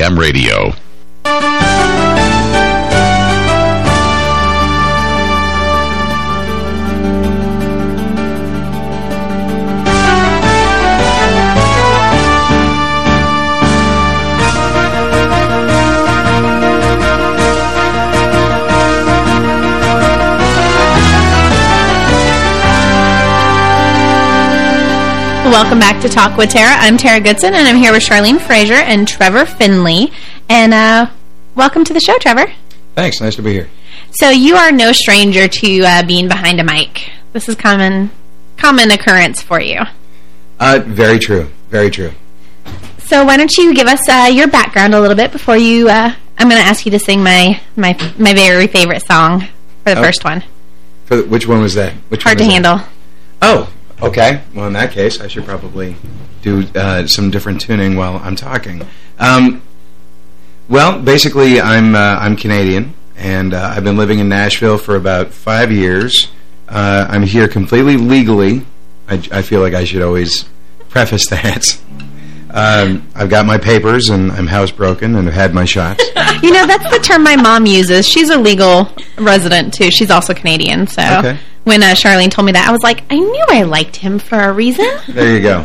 AM radio. Welcome back to Talk with Tara. I'm Tara Goodson, and I'm here with Charlene Fraser and Trevor Finley. And uh, welcome to the show, Trevor. Thanks. Nice to be here. So you are no stranger to uh, being behind a mic. This is common common occurrence for you. Uh, very true. Very true. So why don't you give us uh, your background a little bit before you... Uh, I'm going to ask you to sing my, my my very favorite song for the oh. first one. For the, which one was that? Which Hard to that? handle. Oh, Okay. Well, in that case, I should probably do uh, some different tuning while I'm talking. Um, well, basically, I'm uh, I'm Canadian, and uh, I've been living in Nashville for about five years. Uh, I'm here completely legally. I, I, feel like I should always preface that. Um, I've got my papers, and I'm housebroken, and have had my shots. you know, that's the term my mom uses. She's a legal resident, too. She's also Canadian, so... Okay when uh, Charlene told me that, I was like, I knew I liked him for a reason. There you go.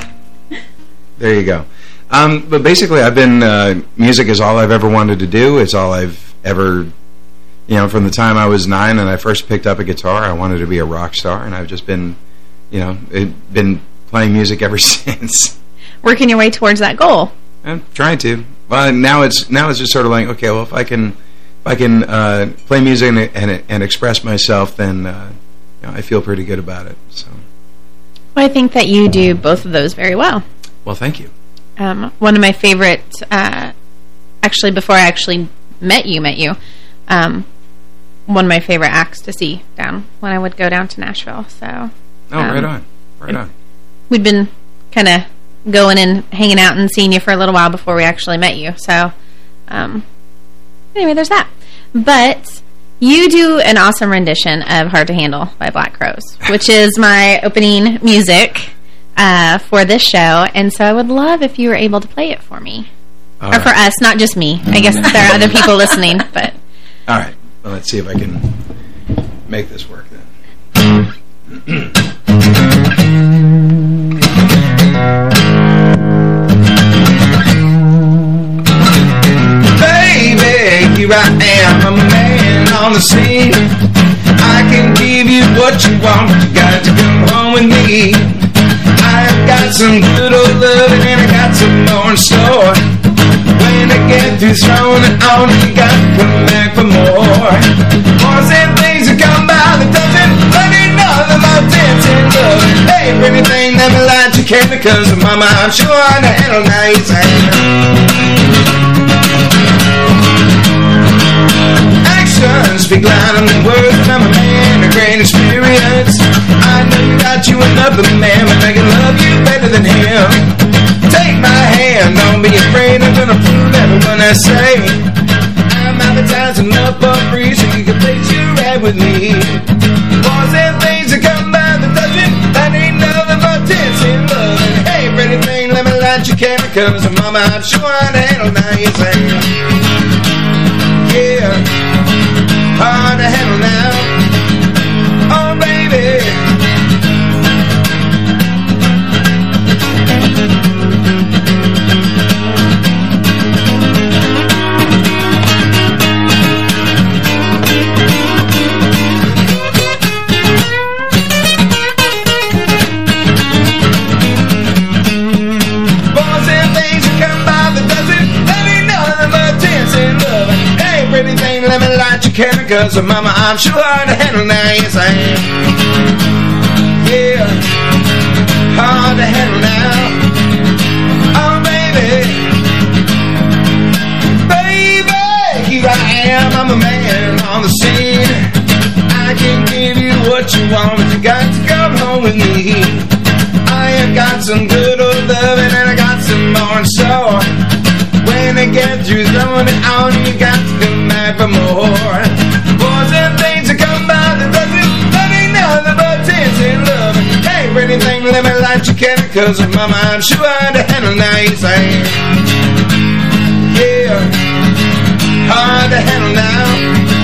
There you go. Um, but basically, I've been, uh, music is all I've ever wanted to do. It's all I've ever, you know, from the time I was nine and I first picked up a guitar, I wanted to be a rock star. And I've just been, you know, been playing music ever since. Working your way towards that goal. I'm trying to. Well, now it's now it's just sort of like, okay, well, if I can if I can uh, play music and, and, and express myself, then uh, know, I feel pretty good about it. So, well, I think that you do both of those very well. Well, thank you. Um, one of my favorite, uh, actually, before I actually met you, met you, um, one of my favorite acts to see down when I would go down to Nashville. So, oh, um, right on, right on. We'd been kind of going and hanging out and seeing you for a little while before we actually met you. So, um, anyway, there's that. But you do an awesome rendition of Hard to Handle by Black Crowes, which is my opening music uh, for this show. And so I would love if you were able to play it for me. All or right. for us, not just me. I guess there are other people listening. but All right. Well, let's see if I can make this work then. I am, a man on the scene. I can give you what you want, but you got to come home with me. I've got some good old loving and I got some more in store. When I get through throwing it on, you got to come back for more. More and things that come by that doesn't running nothing about dancing love. Hey, pretty thing, never lied, you came because of mama. I'm sure I know now, you say actions speak louder than words. I'm a man of great experience. I know got you another man, but I can love you better than him. Take my hand, don't be afraid. I'm gonna prove everyone I say. I'm advertising up for free, so you can place your ad with me. Boys and things that come by the dozen, that ain't nothing but dancing love. Hey, pretty thing, let me light your candle, cause mama, I'm sure I'd handle now. You say, yeah hard to handle now. Cause mama I'm sure hard to handle now, yes I am. Yeah, hard to handle now. Oh baby, baby, here I am, I'm a man on the scene. I can give you what you want, but you got to come home with me. I have got some good old loving and I got some more in store. When I get through throwing it on, you got to come back for more. anything limit life, you can Cause in my mind Sure, wanted to handle now you say Yeah Hard to handle now.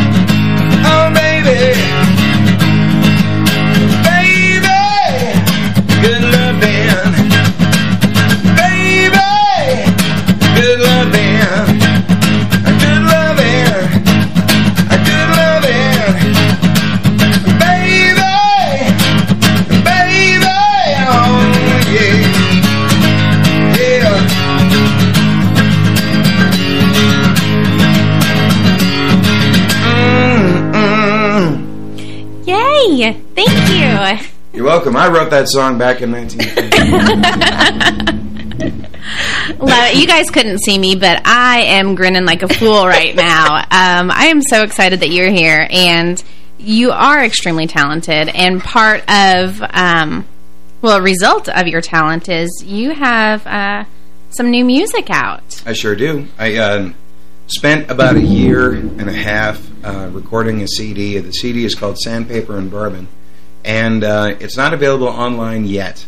Welcome. I wrote that song back in 1950. you guys couldn't see me, but I am grinning like a fool right now. Um, I am so excited that you're here, and you are extremely talented, and part of, um, well, a result of your talent is you have uh, some new music out. I sure do. I uh, spent about a year and a half uh, recording a CD. The CD is called Sandpaper and Bourbon, and uh, it's not available online yet.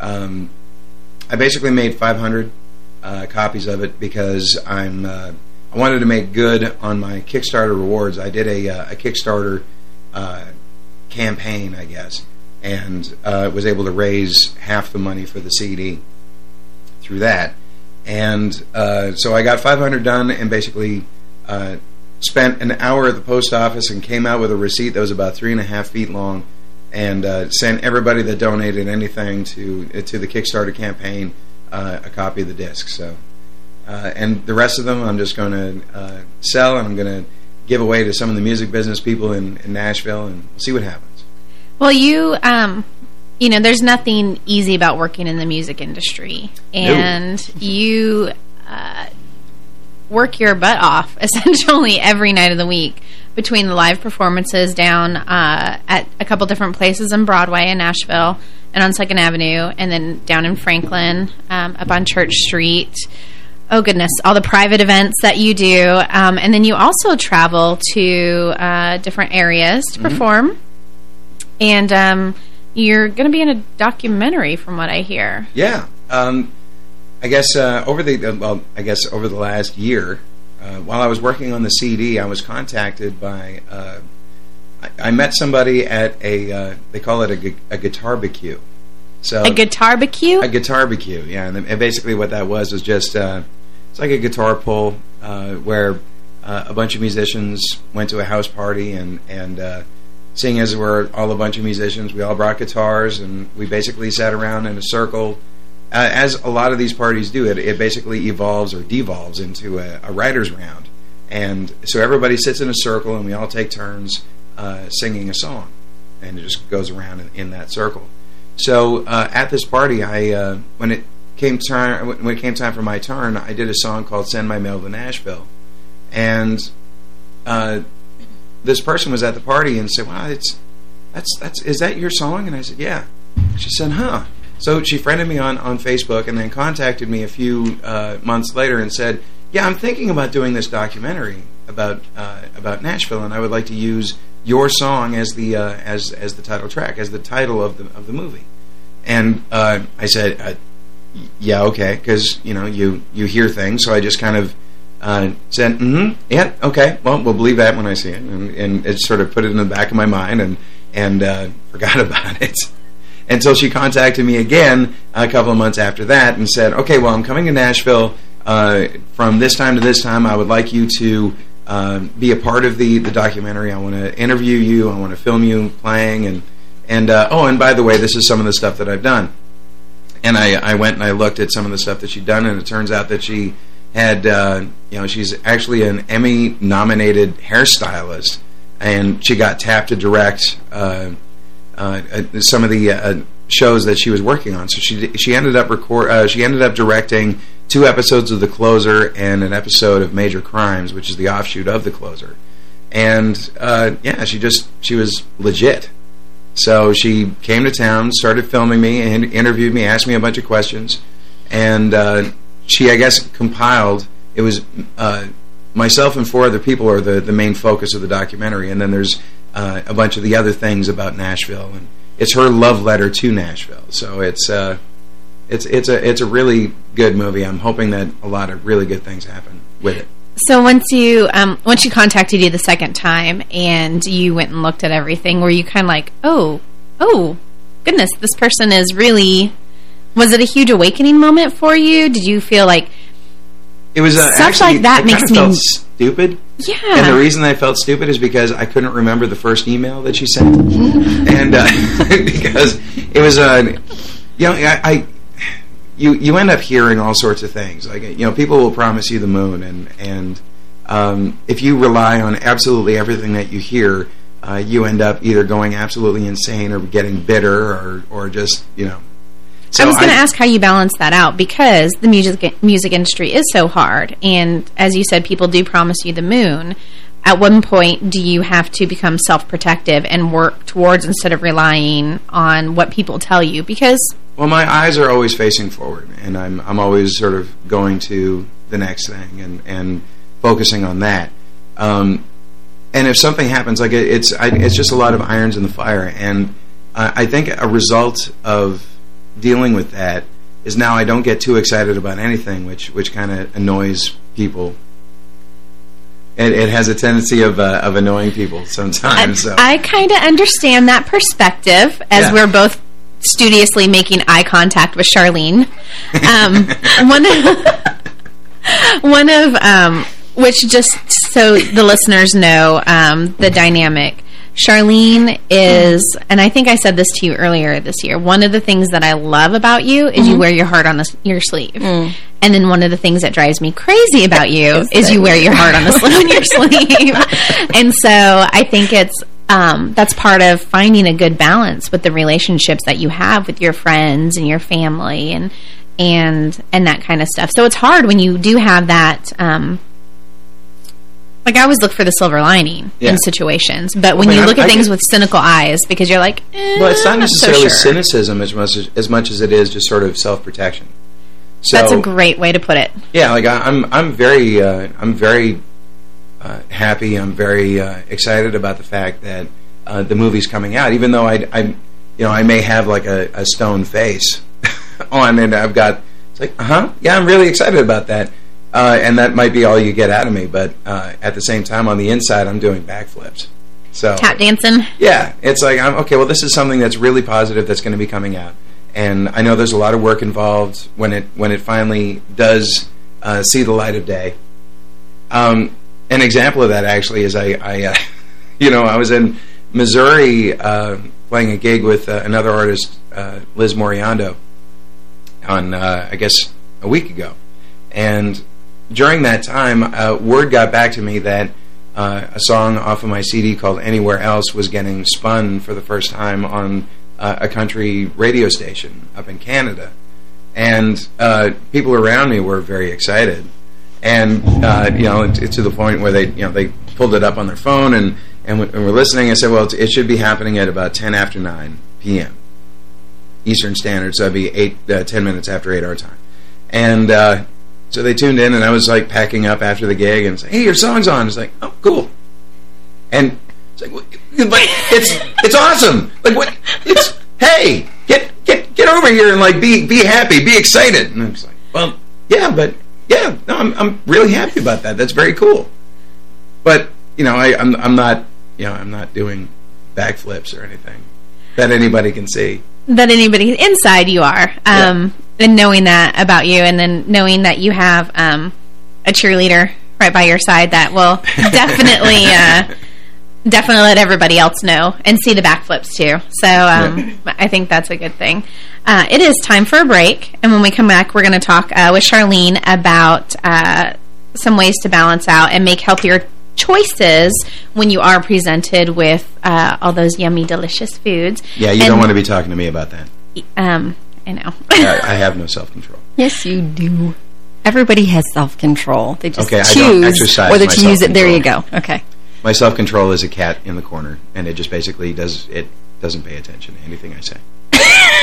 Um, I basically made 500 uh, copies of it because I'm uh, I wanted to make good on my Kickstarter rewards. I did a, uh, a Kickstarter uh, campaign, I guess, and was able to raise half the money for the CD through that. And so I got 500 done and basically spent an hour at the post office and came out with a receipt that was about three and a half feet long and uh, sent everybody that donated anything to uh, to the Kickstarter campaign uh, a copy of the disc. So, uh, and the rest of them I'm just going to uh, sell and I'm going to give away to some of the music business people in, in Nashville and we'll see what happens. Well, you, um, you know, there's nothing easy about working in the music industry, and no. you uh, work your butt off essentially every night of the week between the live performances down uh, at a couple different places on Broadway in Nashville and on 2nd Avenue and then down in Franklin um, up on Church Street. Oh, goodness, all the private events that you do. Um, and then you also travel to uh, different areas to mm -hmm. perform. And um, you're going to be in a documentary from what I hear. Yeah. Um, I guess uh, over the uh, well, I guess over the last year, uh, while I was working on the CD, I was contacted by. Uh, I, I, met somebody at a. Uh, they call it a, a guitar barbecue. So a guitar barbecue. A guitar barbecue, yeah. And, and, basically, what that was was just uh, it's like a guitar pull where a bunch of musicians went to a house party and and. Seeing as we're all a bunch of musicians, we all brought guitars, and we basically sat around in a circle, uh, as a lot of these parties do, it, it basically evolves or devolves into a, a writer's round. And so everybody sits in a circle and we all take turns uh, singing a song. And it just goes around in, in that circle. So uh, at this party, I uh, when it came time when it came time for my turn, I did a song called "Send My Mail to Nashville," and uh, this person was at the party and said, "Wow, it's that's that's is that your song?" And I said, "Yeah." She said, "Huh." So she friended me on, on Facebook and then contacted me a few uh, months later and said, yeah, I'm thinking about doing this documentary about uh, about Nashville, and I would like to use your song as the uh, as as the title track, as the title of the of the movie. And uh, I said, uh, yeah, okay, because you know you you hear things, so I just kind of uh, said, mm-hmm, yeah, okay, well, we'll believe that when I see it, and, and it sort of put it in the back of my mind and and forgot about it until she contacted me again a couple of months after that and said, okay, well, I'm coming to Nashville uh, from this time to this time. I would like you to uh, be a part of the, the documentary. I want to interview you. I want to film you playing. And, and uh, oh, and by the way, this is some of the stuff that I've done. And I, I went and I looked at some of the stuff that she'd done, and it turns out that she had, uh, you know, she's actually an Emmy-nominated hairstylist, and she got tapped to direct uh, some of the uh, shows that she was working on. So she she ended up record uh, she ended up directing two episodes of The Closer and an episode of Major Crimes, which is the offshoot of The Closer. And uh, yeah, she just she was legit. So she came to town, started filming me, and interviewed me, asked me a bunch of questions, and uh, she I guess compiled. It was myself and four other people are the the main focus of the documentary, and then there's uh, a bunch of the other things about Nashville, and it's her love letter to Nashville. So it's uh, it's it's a it's a really good movie. I'm hoping that a lot of really good things happen with it. So once you um, once you contacted you the second time and you went and looked at everything, were you kind of like, oh, oh, goodness, this person is really? Was it a huge awakening moment for you? Did you feel like it was uh, stuff actually, like that makes me stupid. Yeah. And the reason I felt stupid is because I couldn't remember the first email that she sent, and uh, because it was a, uh, you know, I, I, you you end up hearing all sorts of things. Like you know, people will promise you the moon, and and um, if you rely on absolutely everything that you hear, uh, you end up either going absolutely insane or getting bitter or or just you know. So I was going to ask how you balance that out because the music music industry is so hard, and as you said, people do promise you the moon. At one point, do you have to become self-protective and work towards instead of relying on what people tell you? Because well, my eyes are always facing forward, and I'm I'm always sort of going to the next thing and and focusing on that. Um, and if something happens, like it, it's I, it's just a lot of irons in the fire, and I think a result of dealing with that is now I don't get too excited about anything, which which kind of annoys people. It, it, has a tendency of uh, of annoying people sometimes. I, so. I kind of understand that perspective, as yeah. we're both studiously making eye contact with Charlene. Um, one of, one of um, which just so the listeners know um, the dynamic. Charlene is, and I think I said this to you earlier this year, one of the things that I love about you is mm -hmm. you mm-hmm. wear your heart on the, your sleeve. Mm. And then one of the things that drives me crazy about you is you wear your heart on, the, on your sleeve. and so I think it's um, that's part of finding a good balance with the relationships that you have with your friends and your family and and and that kind of stuff. So it's hard when you do have that. Um, like I always look for the silver lining yeah. in situations, but when I mean, you look I, at I things with cynical eyes, because you're like, eh, well, it's not necessarily so sure. cynicism as much as, as much as it is just sort of self protection. So, That's a great way to put it. Yeah, like I, am I'm very, uh, I'm very uh, happy. I'm very uh, excited about the fact that uh, the movie's coming out, even though I, I, you know, I may have like a, a stone face on, and I've got it's like, uh huh, yeah, I'm really excited about that, uh, and that might be all you get out of me. But uh, at the same time, on the inside, I'm doing backflips. So tap dancing. Yeah, it's like I'm okay. Well, this is something that's really positive that's going to be coming out, and I know there's a lot of work involved when it when it finally does see the light of day. Um, an example of that actually is I, I uh, you know, I was in Missouri uh, playing a gig with uh, another artist, uh, Liz Moriando, on uh, I guess a week ago, and during that time, uh, word got back to me that a song off of my CD called "Anywhere Else" was getting spun for the first time on a country radio station up in Canada, and people around me were very excited and uh, you know, it's to the point where they, you know, they pulled it up on their phone and and, we're listening. I said, well, it should be happening at about 10 after 9 p.m. Eastern Standard, so that'd be eight, uh, 10 minutes after 8 our time. And uh, so they tuned in, and I was like packing up after the gig and saying, hey, your song's on. It's like, oh, cool. And it's like, it's it's awesome. Like what? It's hey, get get get over here and like be be happy, be excited. And it's like, well, yeah, but yeah, no, I'm I'm really happy about that. That's very cool. But you know, I, I'm I'm not you know I'm not doing backflips or anything that anybody can see. That anybody inside you are, um, yeah. And knowing that about you, and then knowing that you have um, a cheerleader right by your side that will definitely. Uh, definitely let everybody else know and see the backflips too. So um. I think that's a good thing. Uh, it is time for a break, and when we come back, we're going to talk uh, with Charlene about uh, some ways to balance out and make healthier choices when you are presented with uh, all those yummy, delicious foods. Yeah, you and, don't want to be talking to me about that. Um, I know. I, I have no self-control. Yes, you do. Everybody has self-control. They just okay, choose whether to use it. There you go. Okay. My self-control is a cat in the corner, and it just basically does it doesn't pay attention to anything I say.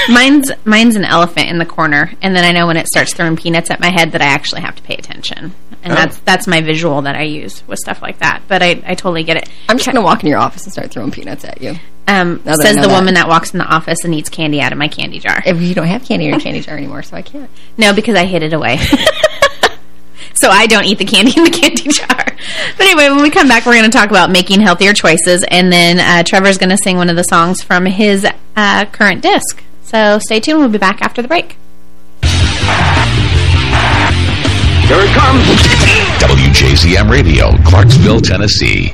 Mine's mine's an elephant in the corner, and then I know when it starts throwing peanuts at my head that I actually have to pay attention. And oh. that's that's my visual that I use with stuff like that. But I, I totally get it. I'm just going to walk in your office and start throwing peanuts at you. Um, says the that. woman that walks in the office and eats candy out of my candy jar. If you don't have candy in your candy jar anymore, so I can't. No, because I hid it away. so I don't eat the candy in the candy jar. But anyway, when we come back, we're going to talk about making healthier choices. And then uh, Trevor's going to sing one of the songs from his uh, current disc. So stay tuned. We'll be back after the break. Here it comes. WJZM Radio, Clarksville, Tennessee.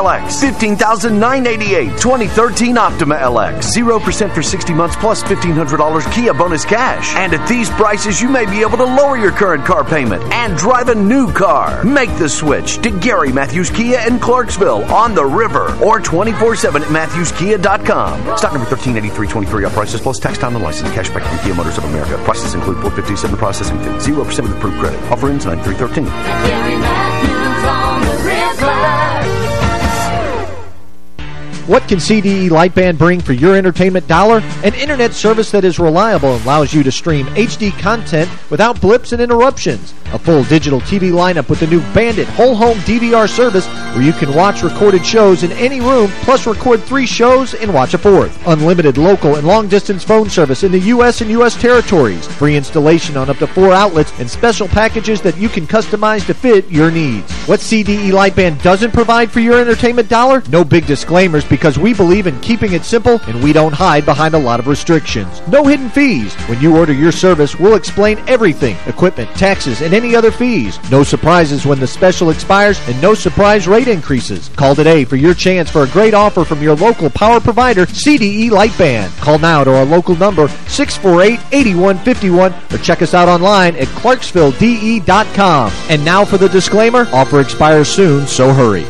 LX, 15988 2013 Optima LX, 0% for 60 months plus $1,500 Kia bonus cash. And at these prices, you may be able to lower your current car payment and drive a new car. Make the switch to Gary Matthews Kia in Clarksville on the river or 24-7 at MatthewsKia.com. Stock number 138323 all prices plus tax time and license. Cashback from Kia Motors of America. Prices include 457 processing fee. 0% with approved credit. Offer ends 9313. What can CDE Lightband bring for your entertainment dollar? An internet service that is reliable and allows you to stream HD content without blips and interruptions. A full digital TV lineup with the new Bandit whole home DVR service where you can watch recorded shows in any room plus record three shows and watch a fourth. Unlimited local and long distance phone service in the U.S. and U.S. territories. Free installation on up to four outlets and special packages that you can customize to fit your needs. What CDE Lightband doesn't provide for your entertainment dollar? No big disclaimers because we believe in keeping it simple and we don't hide behind a lot of restrictions. No hidden fees. When you order your service, we'll explain everything, equipment, taxes, and any other fees. No surprises when the special expires and no surprise rate increases. Call today for your chance for a great offer from your local power provider, CDE Lightband. Call now to our local number, 648-8151, or check us out online at clarksvilledE.com. And now for the disclaimer, offer expires soon, so hurry.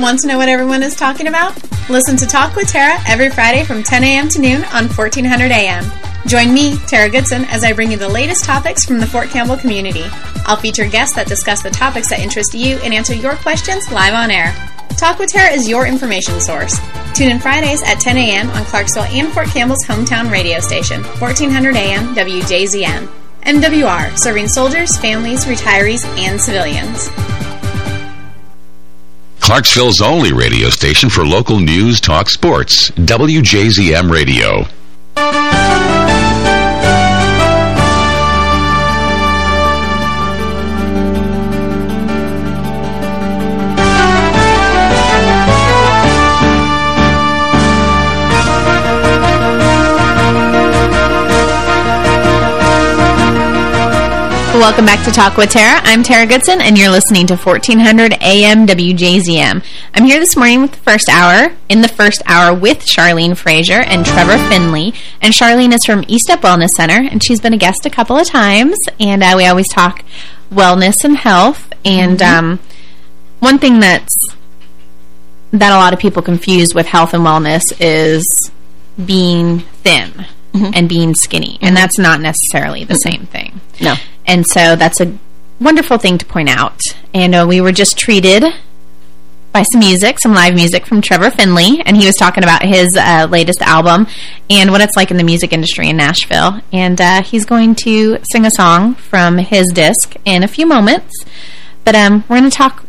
Want to know what everyone is talking about? Listen to Talk with Tara every Friday from 10 a.m. to noon on 1400 a.m. Join me, Tara Goodson, as I bring you the latest topics from the Fort Campbell community. I'll feature guests that discuss the topics that interest you and answer your questions live on air. Talk with Tara is your information source. Tune in Fridays at 10 a.m. on Clarksville and Fort Campbell's hometown radio station, 1400 a.m. WJZM. MWR, serving soldiers, families, retirees, and civilians. Clarksville's only radio station for local news, talk, sports. WJZM Radio. Welcome back to Talk with Tara. I'm Tara Goodson, and you're listening to 1400 AM WJZM. I'm here this morning with the first hour, in the first hour with Charlene Frazier and Trevor Finley. And Charlene is from East Up Wellness Center, and she's been a guest a couple of times. And uh, we always talk wellness and health. And um, one thing that's that a lot of people confuse with health and wellness is being thin and being skinny. And that's not necessarily the same thing. No. And so that's a wonderful thing to point out. And uh, we were just treated by some music, some live music from Trevor Finley, and he was talking about his uh, latest album and what it's like in the music industry in Nashville. And uh, he's going to sing a song from his disc in a few moments. But um, we're going to talk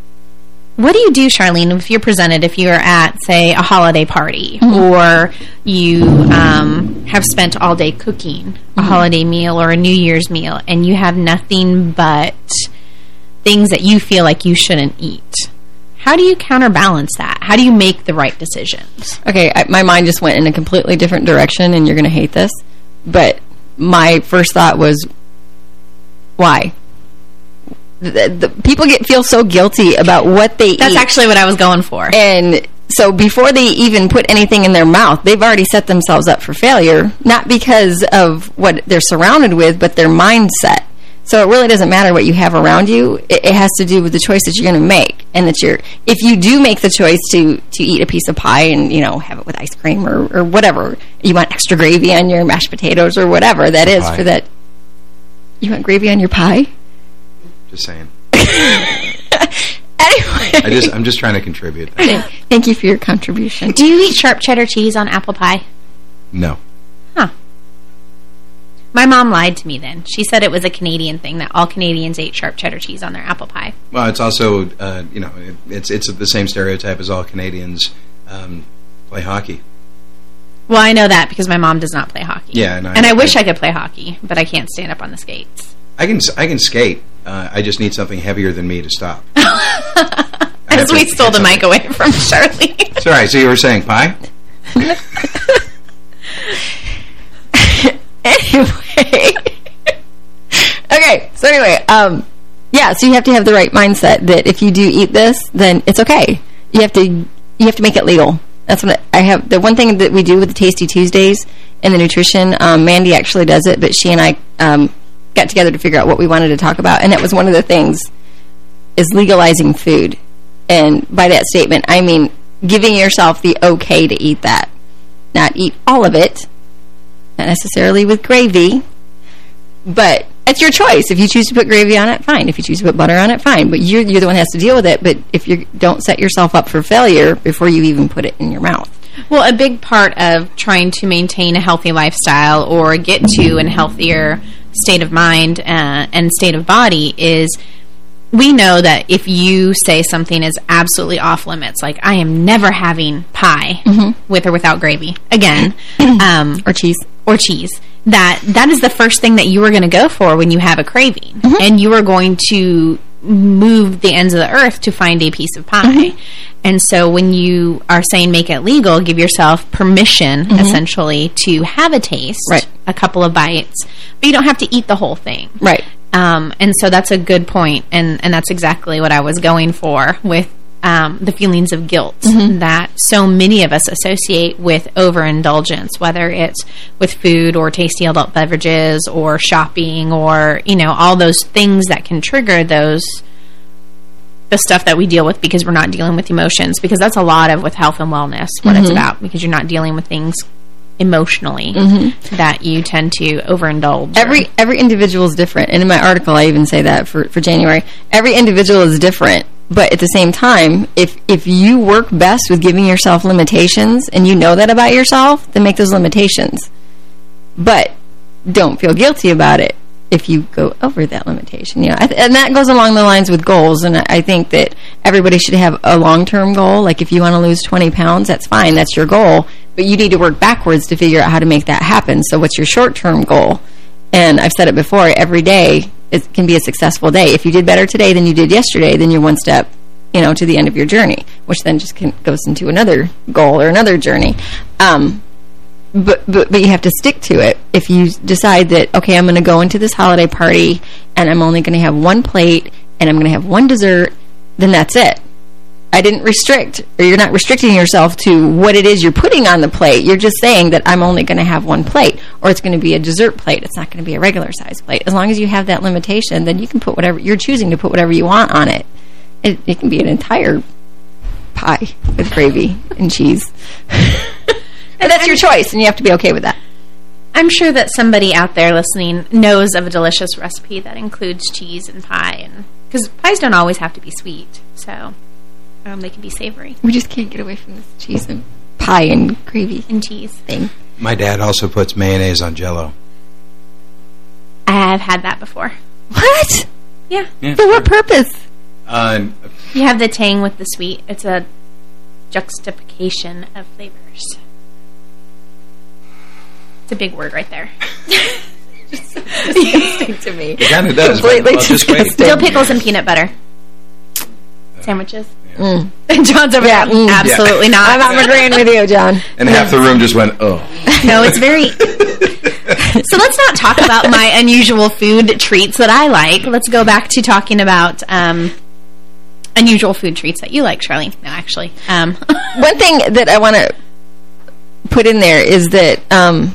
what do you do, Charlene, if you're presented, if you're at, say, a holiday party or you um, have spent all day cooking a holiday meal or a New Year's meal and you have nothing but things that you feel like you shouldn't eat? How do you counterbalance that? How do you make the right decisions? Okay, I, my mind just went in a completely different direction, and you're going to hate this. But my first thought was, why? The, the, people get feel so guilty about what they eat That's eat. actually what I was going for. And so before they even put anything in their mouth, they've already set themselves up for failure, not because of what they're surrounded with, but their mindset. So it really doesn't matter what you have around you. It, it has to do with the choice that you're going to make. And that you're, if you do make the choice to, to eat a piece of pie and, you know, have it with ice cream or, or whatever, you want extra gravy on your mashed potatoes or whatever that is Pie. for that. You want gravy on your pie? Just saying. Anyway. I just, I'm just trying to contribute. Thank you for your contribution. do you eat sharp cheddar cheese on apple pie? No. Huh. My mom lied to me then. She said it was a Canadian thing, that all Canadians ate sharp cheddar cheese on their apple pie. Well, it's also, uh, you know, it, it's it's the same stereotype as all Canadians um, play hockey. Well, I know that because my mom does not play hockey. Yeah, and I- and I wish I could play hockey, but I can't stand up on the skates. I can I can skate. Uh, I just need something heavier than me to stop. As we stole the mic away from Charlie. Sorry, so you were saying pie? anyway. okay, so anyway, um, yeah, so you have to have the right mindset that if you do eat this, then it's okay. You have to you have to make it legal. That's what I have. The one thing that we do with the Tasty Tuesdays and the nutrition, um, Mandy actually does it, but she and I um, got together to figure out what we wanted to talk about, and that was one of the things is legalizing food. And by that statement, I mean giving yourself the okay to eat that. Not eat all of it, not necessarily with gravy, but it's your choice. If you choose to put gravy on it, fine. If you choose to put butter on it, fine. But you're, you're the one who has to deal with it. But if you don't set yourself up for failure before you even put it in your mouth. Well, a big part of trying to maintain a healthy lifestyle or get to a healthier state of mind uh, and state of body is we know that if you say something is absolutely off limits, like I am never having pie with or without gravy again, um, Or cheese. or cheese, that that is the first thing that you are going to go for when you have a craving, and you are going to move the ends of the earth to find a piece of pie. And so when you are saying make it legal, give yourself permission essentially to have a taste, Right. a couple of bites, but you don't have to eat the whole thing. Right. Um, and so that's a good point, and and that's exactly what I was going for with um, the feelings of guilt mm-hmm. that so many of us associate with overindulgence, whether it's with food or tasty adult beverages or shopping or you know all those things that can trigger those the stuff that we deal with because we're not dealing with emotions because that's a lot of with health and wellness what it's mm-hmm. about because you're not dealing with things emotionally mm-hmm. that you tend to overindulge. Every every individual is different. And in my article, I even say that for, for January. Every individual is different. But at the same time, if if you work best with giving yourself limitations and you know that about yourself, then make those limitations. But don't feel guilty about it if you go over that limitation. You know, and that goes along the lines with goals. And I I think that everybody should have a long-term goal. Like if you want to lose 20 pounds, that's fine. That's your goal. But you need to work backwards to figure out how to make that happen. So what's your short-term goal? And I've said it before, every day it can be a successful day. If you did better today than you did yesterday, then you're one step, you know, to the end of your journey, which then just can, goes into another goal or another journey. Um, but, but but you have to stick to it. If you decide that, okay, I'm going to go into this holiday party and I'm only going to have one plate and I'm going to have one dessert, then that's it. I didn't restrict, or you're not restricting yourself to what it is you're putting on the plate. You're just saying that I'm only going to have one plate, or it's going to be a dessert plate. It's not going to be a regular size plate. As long as you have that limitation, then you can put whatever, you're choosing to put whatever you want on it. It, it can be an entire pie with gravy and cheese. and that's your choice, and you have to be okay with that. I'm sure that somebody out there listening knows of a delicious recipe that includes cheese and pie, and because pies don't always have to be sweet, so um, they can be savory We just can't get away from this cheese and pie and gravy and cheese. thing. My dad also puts mayonnaise on Jello. I have had that before. What? Yeah, Yeah, For what purpose? Uh, you have the tang with the sweet. It's a juxtaposition of flavors. It's a big word right there. Disgusting to me. it kind of does. Completely Well, just wait. disgusting. Dill pickles and peanut butter sandwiches. Mm. John's over Yeah, there. mm. Absolutely not. I'm, I'm agreeing with you, John. And half the room just went, oh. No, it's very. so let's not talk about my unusual food treats that I like. Let's go back to talking about um, unusual food treats that you like, Charlie. No, actually. Um, One thing that I want to put in there is that um,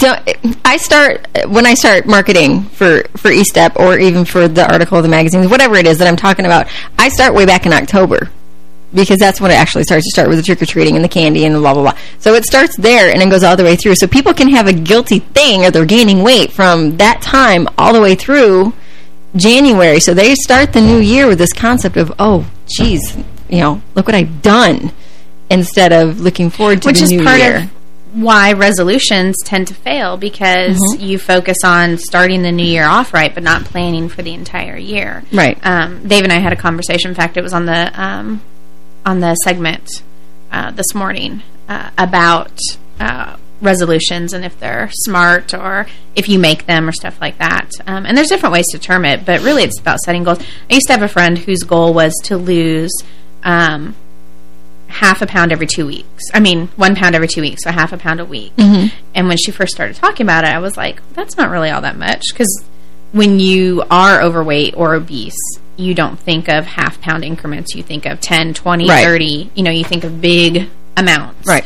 don't I start when I start marketing for for eStep or even for the article of the magazines, whatever it is that I'm talking about. I start way back in October because that's when it actually starts to start with the trick or treating and the candy and the blah blah blah. So it starts there and it goes all the way through. So people can have a guilty thing or they're gaining weight from that time all the way through January. So they start the new year with this concept of, oh, geez, you know, look what I've done, instead of looking forward to which the is new year. Why resolutions tend to fail because Mhm. you focus on starting the new year off right, but not planning for the entire year. Right. Um, Dave and I had a conversation. In fact, it was on the um, on the segment uh, this morning uh, about uh, resolutions and if they're smart or if you make them or stuff like that. Um, and there's different ways to term it, but really it's about setting goals. I used to have a friend whose goal was to lose um, half a pound every two weeks. I mean, one pound every two weeks, so half a pound a week. Mhm. And when she first started talking about it, I was like, that's not really all that much because when you are overweight or obese, you don't think of half pound increments. You think of 10, 20, Right. 30. You know, you think of big amounts. Right.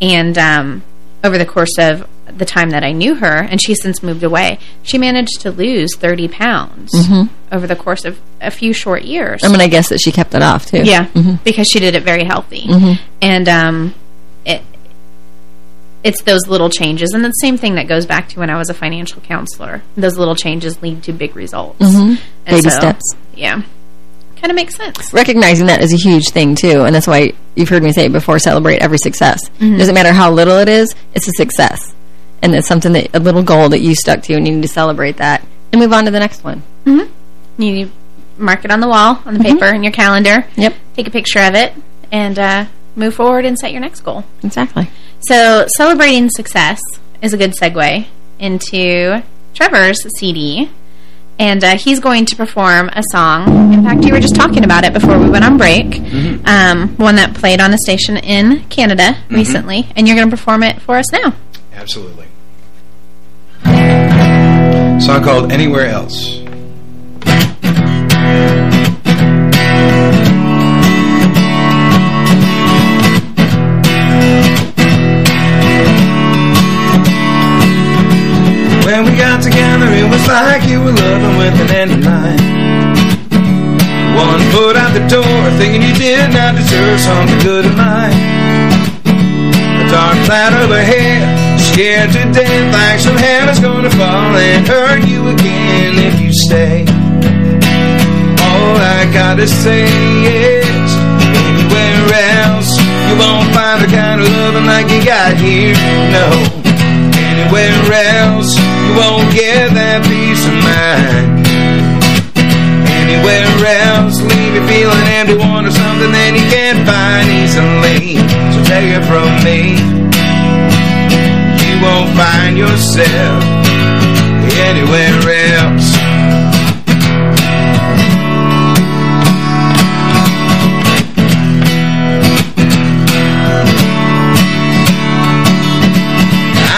And um, over the course of the time that I knew her, and she's since moved away, she managed to lose 30 pounds Mhm. over the course of a few short years. I mean, I guess that she kept it off, too. Yeah, Mhm. because she did it very healthy. Mhm. And um, it, it's those little changes. And the same thing that goes back to when I was a financial counselor. Those little changes lead to big results. Mhm. Baby so, steps. Yeah. Kind of makes sense. recognizing that is a huge thing too and that's why you've heard me say it before celebrate every success Mhm. doesn't matter how little it is it's a success and it's something that a little goal that you stuck to and you need to celebrate that and move on to the next one Mm-hmm. You mark it on the wall, on the Mhm. paper, in your calendar. Yep. Take a picture of it and uh, move forward and set your next goal. exactly So celebrating success is a good segue into Trevor's CD. And uh, he's going to perform a song. In fact, you were just talking about it before we went on break. Um, one that played on a station in Canada recently. And you're going to perform it for us now. Absolutely. Song called Anywhere Else. When we got together, it was like you were loving with an end in mind. One foot out the door, thinking you did not deserve something good in life. A dark cloud overhead, scared to death, like some hammer's gonna fall and hurt you again if you stay. All I gotta say is, anywhere else, you won't find the kind of loving like you got here. No, anywhere else, you won't get that peace of mind. Anywhere else, leave you feeling empty, wanting something that you can't find easily. So take it from me, won't find yourself anywhere else.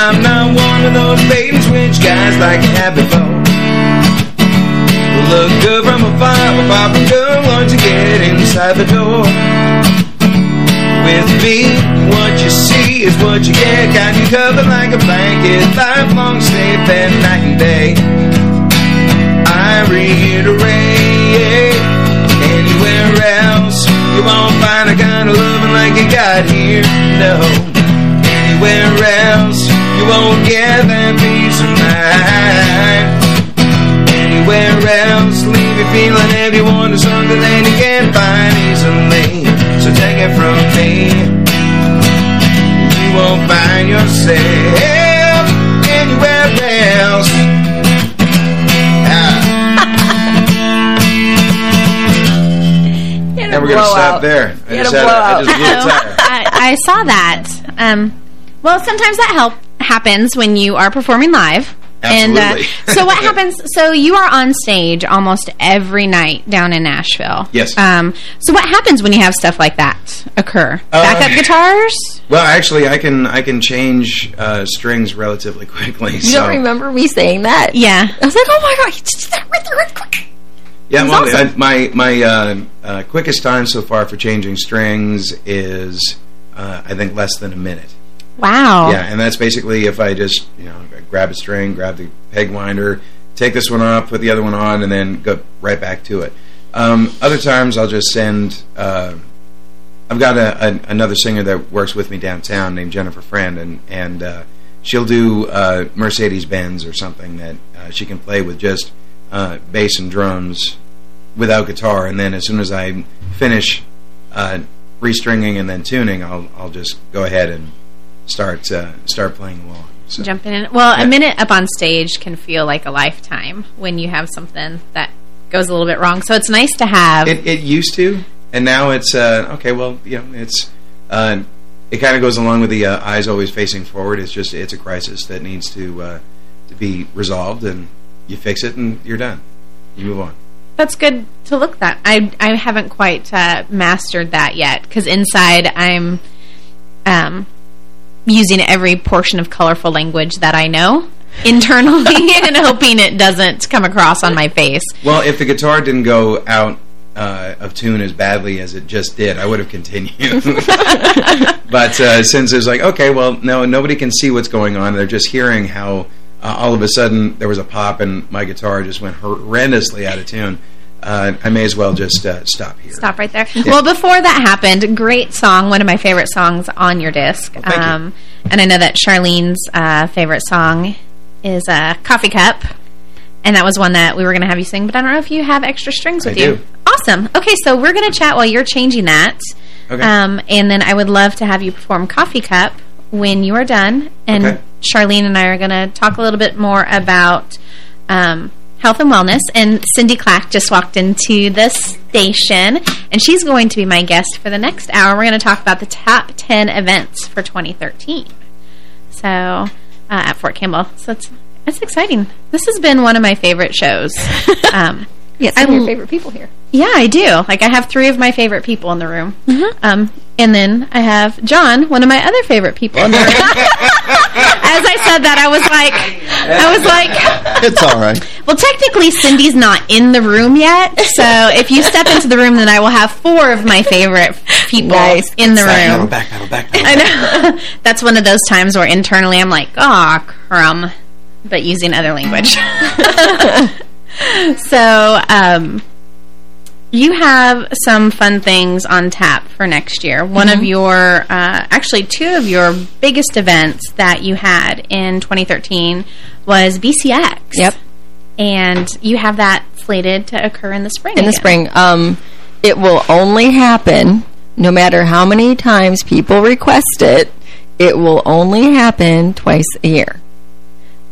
I'm not one of those and switch guys like you had before. Look good from afar, but far from good once you get inside the door. With me, what you see is what you get. Got you covered like a blanket, lifelong safe and night and day. I reiterate, anywhere else, you won't find a kind of loving like you got here. No, anywhere else, you won't get that peace of mind. Anywhere else, leave you feeling empty, wanting something that you can't find easily. So take it from me, won't find yourself anywhere else. Ah. And we're gonna stop there. I just, had a, I just blew a tire. I, I saw that. Um, well, sometimes that help happens when you are performing live. And uh, so what happens? So you are on stage almost every night down in Nashville. Yes. Um, so what happens when you have stuff like that occur? Backup Uh, guitars? Well, actually, I can I can change uh, strings relatively quickly. you so don't remember me saying that Yeah. I was like oh my god he just did that right there right quick yeah, well, awesome. I, my my uh, uh, quickest time so far for changing strings is uh, I think less than a minute. Wow. Yeah, and that's basically if I just you know grab a string, grab the peg winder, take this one off, put the other one on, and then go right back to it. Um, other times I'll just send. Uh, I've got a, a, another singer that works with me downtown named Jennifer Friend, and and uh, she'll do uh, Mercedes Benz or something that uh, she can play with just uh, bass and drums without guitar, and then as soon as I finish uh, restringing and then tuning, I'll I'll just go ahead and start uh, start playing along. So. Jumping in. Well, Yeah. a minute up on stage can feel like a lifetime when you have something that goes a little bit wrong. So it's nice to have. It, it used to, and now it's uh, okay. Well, you know, it's uh, it kind of goes along with the uh, eyes always facing forward. It's just it's a crisis that needs to uh, to be resolved, and you fix it, and you're done. You move on. That's good to look that. I I haven't quite uh, mastered that yet because inside I'm um, using every portion of colorful language that I know internally and hoping it doesn't come across on my face. Well, if the guitar didn't go out uh, of tune as badly as it just did, I would have continued. but uh, since it's like, okay, well, no, nobody can see what's going on. They're just hearing how uh, all of a sudden there was a pop and my guitar just went horrendously out of tune. Uh, I may as well just uh, stop here. Stop right there. Well, before that happened, great song, one of my favorite songs on your disc. thank you. um, and I know that Charlene's uh, favorite song is uh, Coffee Cup. And that was one that we were going to have you sing, but I don't know if you have extra strings with I you. do. Awesome. Okay, so we're going to chat while you're changing that. Okay. Um, and then I would love to have you perform Coffee Cup when you are done. And Okay. Charlene and I are going to talk a little bit more about um, health and wellness. And Cindy Clack just walked into the station, and she's going to be my guest for the next hour. We're going to talk about the top 10 events for 2013. So, uh, at Fort Campbell. So it's, it's exciting. This has been one of my favorite shows. Um, Yes, I'm- your favorite people here. Yeah, I do. Like, I have three of my favorite people in the room. Mm-hmm. Um, and then I have John, one of my other favorite people in the room. As I said that, I was like, I was like, It's all right. well, technically, Cindy's not in the room yet. So if you step into the room, then I will have four of my favorite people Nice. in the Back, room. back, back, back. I know. That's one of those times where internally I'm like, oh, crumb, but using other language. so, um, you have some fun things on tap for next year. One Mm-hmm. of your, uh, actually two of your biggest events that you had in 2013 was BCX. Yep. And you have that slated to occur in the spring. in the again. spring. Um, it will only happen no matter how many times people request it. It will only happen twice a year.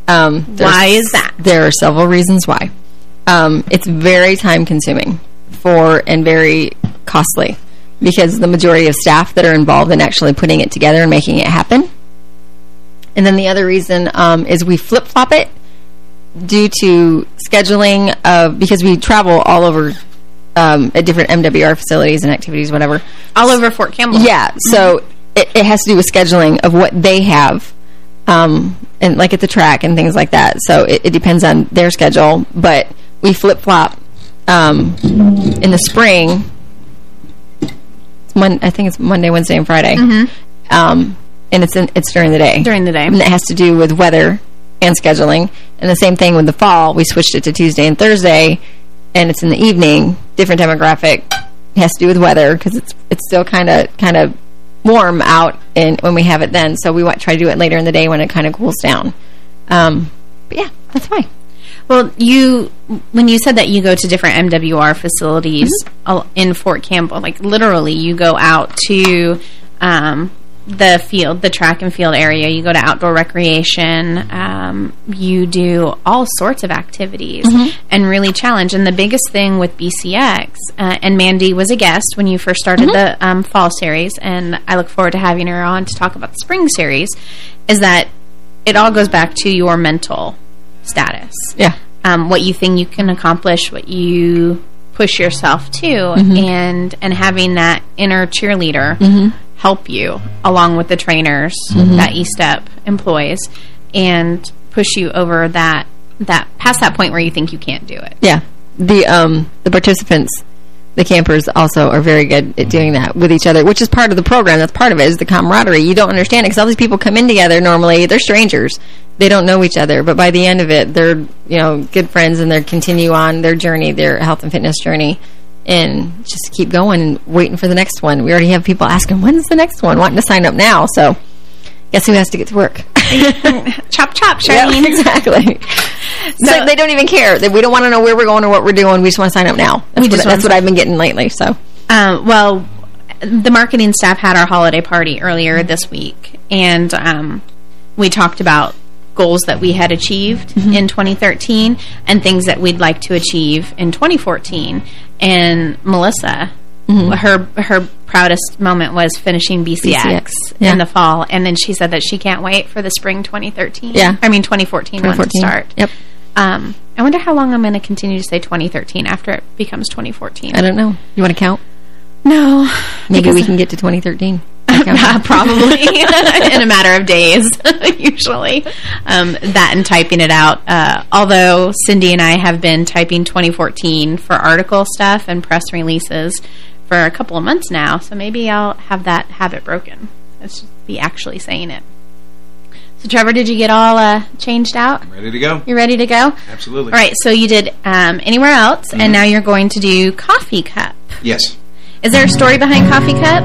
Um, Why is that? There are several reasons why. Um, it's very time consuming for and very costly because the majority of staff that are involved in actually putting it together and making it happen. And then the other reason um, is we flip flop it due to scheduling of because we travel all over um, at different MWR facilities and activities, whatever. All over Fort Campbell. Yeah, so it, it has to do with scheduling of what they have, um, and like at the track and things like that. So it, it depends on their schedule, but we flip flop um, in the spring. It's Mon I think it's Monday, Wednesday, and Friday, um, and it's in, it's during the day. During the day. and it has to do with weather and scheduling. And the same thing with the fall. We switched it to Tuesday and Thursday, and it's in the evening. Different demographic. It has to do with weather because it's it's still kind of kind of warm out and when we have it then. So we want try to do it later in the day when it kind of cools down. Um, but yeah, that's why. Well, you when you said that you go to different MWR facilities Mm-hmm. in Fort Campbell, like literally, you go out to um, the field, the track and field area. You go to outdoor recreation. Um, you do all sorts of activities Mm-hmm. and really challenge. And the biggest thing with BCX, uh, and Mandy was a guest when you first started Mm-hmm. the um, fall series, and I look forward to having her on to talk about the spring series. Is that it all goes back to your mental status Yeah. um, what you think you can accomplish, what you push yourself to, and and having that inner cheerleader help you along with the trainers that E-Step employs and push you over that that past that point where you think you can't do it. Yeah. The um the participants, the campers also are very good at doing that with each other, which is part of the program. That's part of it is the camaraderie. You don't understand it because all these people come in together normally. They're strangers. They don't know each other, but by the end of it, they're, you know, good friends and they continue on their journey, their health and fitness journey and just keep going and waiting for the next one. We already have people asking, when's the next one? Wanting to sign up now. So guess who has to get to work? chop chop, Charlene. exactly. So- So they don't even care. We don't want to know where we're going or what we're doing. We just want to sign up now. That's, what, just that's what I've been getting lately. So Um, well, the marketing staff had our holiday party earlier this week, and um, we talked about goals that we had achieved in 2013 and things that we'd like to achieve in 2014. And Melissa, her her proudest moment was finishing BCX, BCX, yeah. in the fall, and then she said that she can't wait for the spring 2013. Yeah. I mean 2014, one to start. Yep. Um, I wonder how long I'm going to continue to say 2013 after it becomes 2014. I don't know. You want to count? No. Maybe we can get to 2013. Uh, probably in a matter of days, usually. Um, that and typing it out. Uh, although Cindy and I have been typing 2014 for article stuff and press releases for a couple of months now, so maybe I'll have that habit broken. Let's just be actually saying it. So, Trevor, did you get all uh, changed out? I'm Ready to go? You're ready to go? Absolutely. All right, so you did um, Anywhere Else, Mm-hmm. and now you're going to do Coffee Cup. Yes. Is there a story behind Coffee Cup?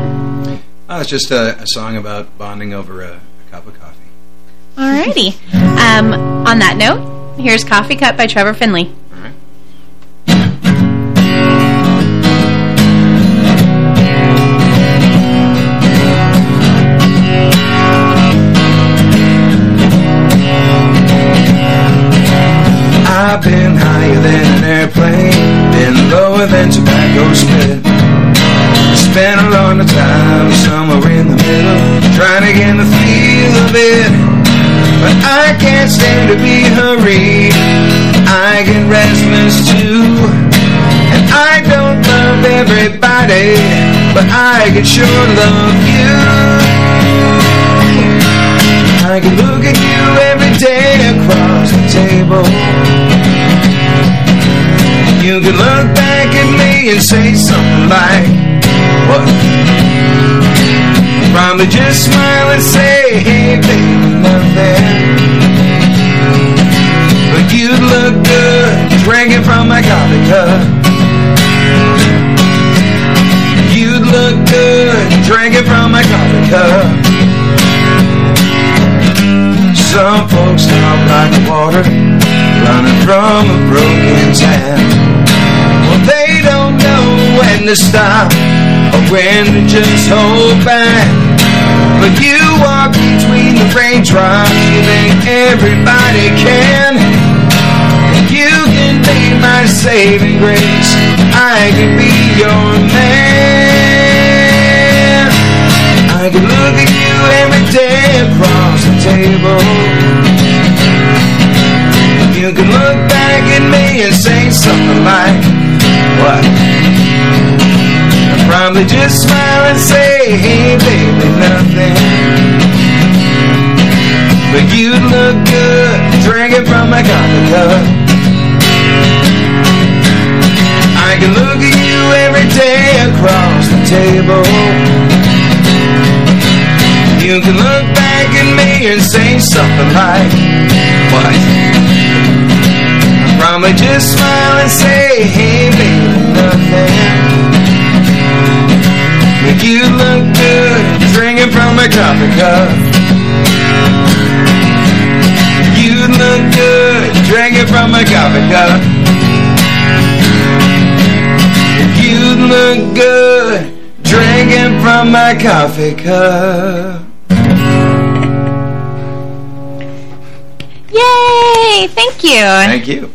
Oh, it's just a, a song about bonding over a, a cup of coffee. Alrighty. Um, on that note, here's Coffee Cup by Trevor Finley. I can't stand to be hurried. I get restless too. And I don't love everybody, but I can sure love you. I can look at you every day across the table. You can look back at me and say something like, What? Probably just smile and say, Hey, baby, nothing. But you'd look good drinking from my coffee cup. You'd look good drinking from my coffee cup. Some folks talk like water running from a broken tap. Well, they don't know when to stop or when to just hold back. But you walk between the raindrops, you think everybody can. You can be my saving grace. I can be your man. I can look at you every day across the table. Probably just smile and say, Hey, baby, nothing. But you'd look good drinking from my coffee cup. I can look at you every day across the table. You can look back at me and say something like, What? Probably just smile and say, Hey, baby, nothing. But you look good drinking from a coffee cup. You look good drinking from a coffee cup. You look good drinking from my coffee cup. Yay! Thank you. Thank you.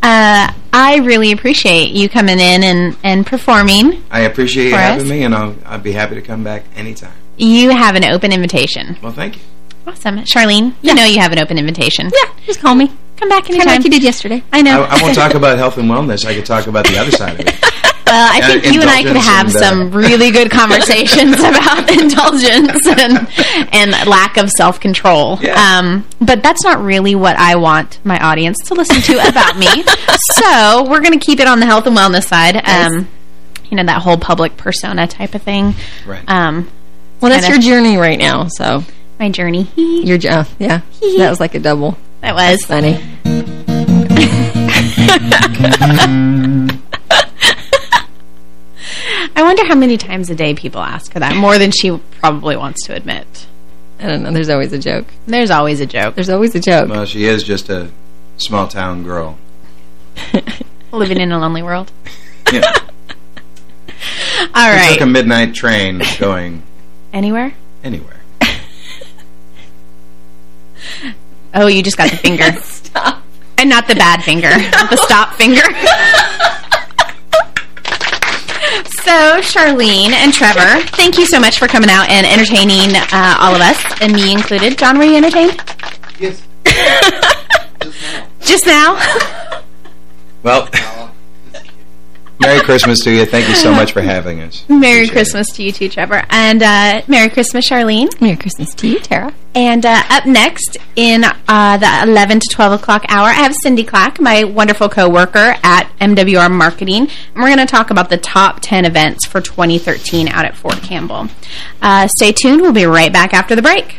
Uh, I really appreciate you coming in and, and performing. I appreciate you having us? me, and I'll, I'll be happy to come back anytime. You have an open invitation. Well, thank you. Awesome. Charlene, you know you have an open invitation. Yeah, just call me. Come back Kind anytime. of like you did yesterday. I I, know. I won't talk about health and wellness. I could talk about the other side of it. Well, I think Uh, you and I could have and, uh, some really good conversations about indulgence and and lack of self control. Yeah. Um, but that's not really what I want my audience to listen to about me. So we're going to keep it on the health and wellness side. Um, you know that whole public persona type of thing. Right. Um, Well, that's kinda- your journey right now, so my journey. your job. Yeah, that was like a double. That was Funny. I wonder how many times a day people ask her that. More than she probably wants to admit. I don't know. There's always a joke. There's always a joke. There's always a joke. Well, she is just a small town girl. Living in a lonely world. Yeah. All We right. took a midnight train going Anywhere? anywhere. Oh, you just got the finger. Stop. And not the bad finger. the stop finger. So, Charlene and Trevor, thank you so much for coming out and entertaining uh, all of us, and me included. John, were you entertained? Yes. Just now? Well, Merry Christmas to you. Thank you so much for having us. Merry Appreciate Christmas to you too, Trevor. And uh, Merry Christmas, Charlene. Merry Christmas to you, Tara. And uh, up next in uh, the 11 to 12 o'clock hour, I have Cindy Clack, my wonderful coworker at MWR Marketing. And we're going to talk about the top 10 events for 2013 out at Fort Campbell. Uh, stay tuned. We'll be right back after the break.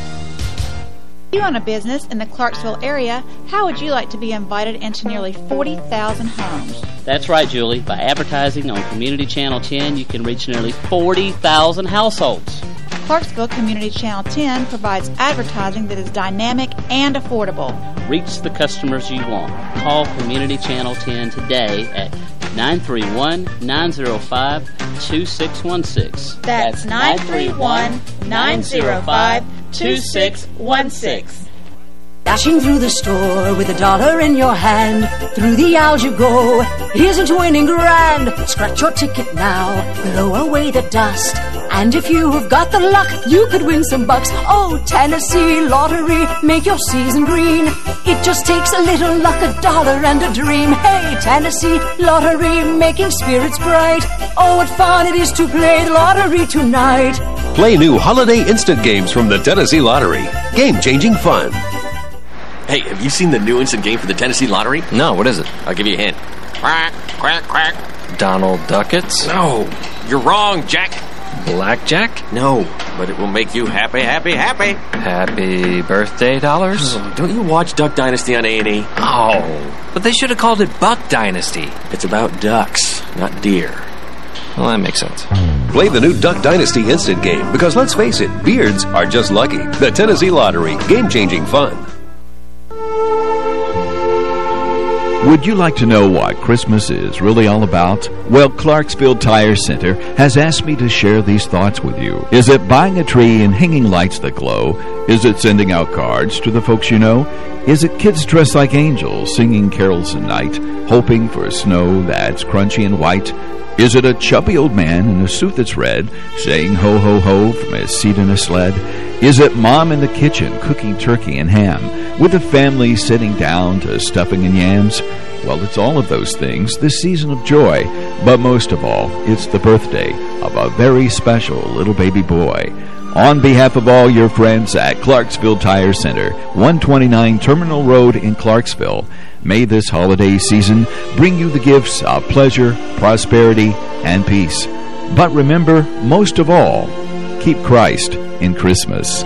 If you own a business in the Clarksville area, how would you like to be invited into nearly 40,000 homes? That's right, Julie. By advertising on Community Channel 10, you can reach nearly 40,000 households. Clarksville Community Channel 10 provides advertising that is dynamic and affordable. Reach the customers you want. Call Community Channel 10 today at 931 905 2616. That's 931 905 2616. Dashing through the store with a dollar in your hand. Through the aisles you go. Isn't winning grand? Scratch your ticket now. Blow away the dust. And if you've got the luck, you could win some bucks. Oh, Tennessee Lottery, make your season green. It just takes a little luck, a dollar, and a dream. Hey, Tennessee Lottery, making spirits bright. Oh, what fun it is to play the lottery tonight. Play new holiday instant games from the Tennessee Lottery. Game changing fun. Hey, have you seen the new instant game for the Tennessee Lottery? No, what is it? I'll give you a hint. Quack, quack, quack. Donald Ducats? No, you're wrong, Jack. Blackjack? No, but it will make you happy, happy, happy. Happy birthday dollars? Don't you watch Duck Dynasty on A&E? Oh, but they should have called it Buck Dynasty. It's about ducks, not deer. Well, that makes sense. Play the new Duck Dynasty instant game because let's face it, beards are just lucky. The Tennessee Lottery. Game changing fun. Would you like to know what Christmas is really all about? Well, Clarksville Tire Center has asked me to share these thoughts with you. Is it buying a tree and hanging lights that glow? Is it sending out cards to the folks you know? Is it kids dressed like angels singing carols at night, hoping for snow that's crunchy and white? Is it a chubby old man in a suit that's red, saying ho ho ho from his seat in a sled? Is it mom in the kitchen cooking turkey and ham, with the family sitting down to stuffing and yams? Well, it's all of those things this season of joy, but most of all, it's the birthday of a very special little baby boy. On behalf of all your friends at Clarksville Tire Center, 129 Terminal Road in Clarksville, may this holiday season bring you the gifts of pleasure, prosperity, and peace. But remember, most of all, keep Christ in Christmas.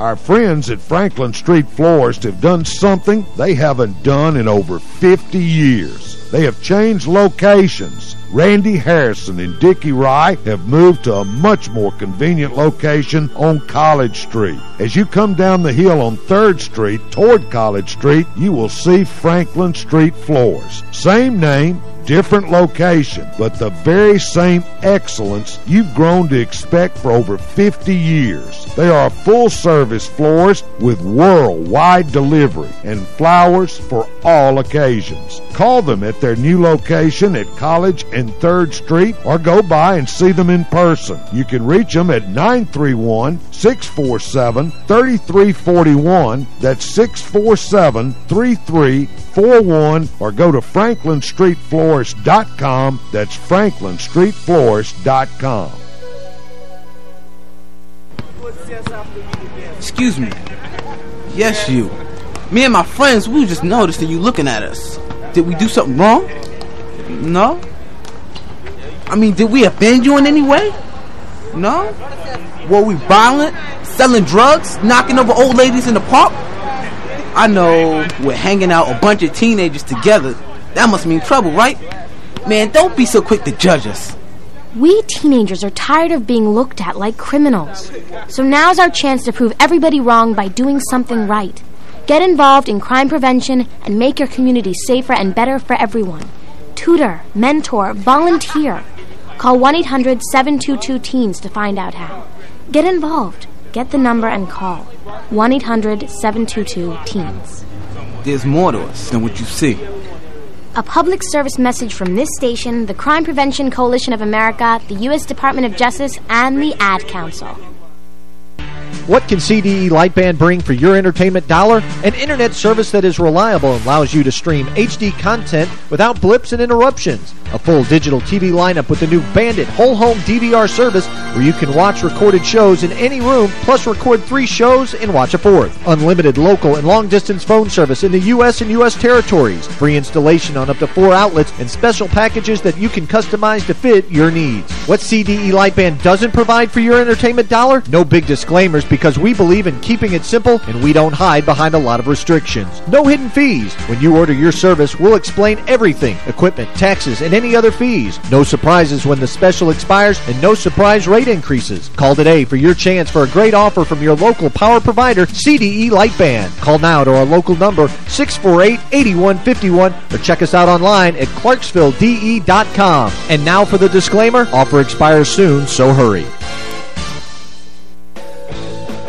Our friends at Franklin Street Florist have done something they haven't done in over 50 years. They have changed locations Randy Harrison and Dickie Rye have moved to a much more convenient location on College Street. As you come down the hill on 3rd Street toward College Street, you will see Franklin Street Florist. Same name, different location, but the very same excellence you've grown to expect for over 50 years. They are full-service floors with worldwide delivery and flowers for all occasions. Call them at their new location at College and 3rd Street or go by and see them in person. You can reach them at 931-647-3341. That's 647-3341 or go to franklinstreetflorist.com. That's franklinstreetflorist.com. Excuse me. Yes, you. Me and my friends, we just noticed that you looking at us. Did we do something wrong? No? I mean, did we offend you in any way? No? Were we violent? Selling drugs? Knocking over old ladies in the park? I know we're hanging out a bunch of teenagers together. That must mean trouble, right? Man, don't be so quick to judge us. We teenagers are tired of being looked at like criminals. So now's our chance to prove everybody wrong by doing something right. Get involved in crime prevention and make your community safer and better for everyone. Tutor, mentor, volunteer. Call 1 800 722 Teens to find out how. Get involved. Get the number and call 1 800 722 Teens. There's more to us than what you see. A public service message from this station, the Crime Prevention Coalition of America, the U.S. Department of Justice, and the Ad Council. What can CDE Lightband bring for your entertainment dollar? An internet service that is reliable and allows you to stream HD content without blips and interruptions. A full digital TV lineup with the new Bandit whole home DVR service where you can watch recorded shows in any room plus record three shows and watch a fourth. Unlimited local and long distance phone service in the U.S. and U.S. territories. Free installation on up to four outlets and special packages that you can customize to fit your needs. What CDE Lightband doesn't provide for your entertainment dollar? No big disclaimers because we believe in keeping it simple and we don't hide behind a lot of restrictions. No hidden fees. When you order your service, we'll explain everything, equipment, taxes, and any other fees. No surprises when the special expires and no surprise rate increases. Call today for your chance for a great offer from your local power provider, CDE Lightband. Call now to our local number 648-8151 or check us out online at clarksvillede.com. And now for the disclaimer, offer expires soon, so hurry.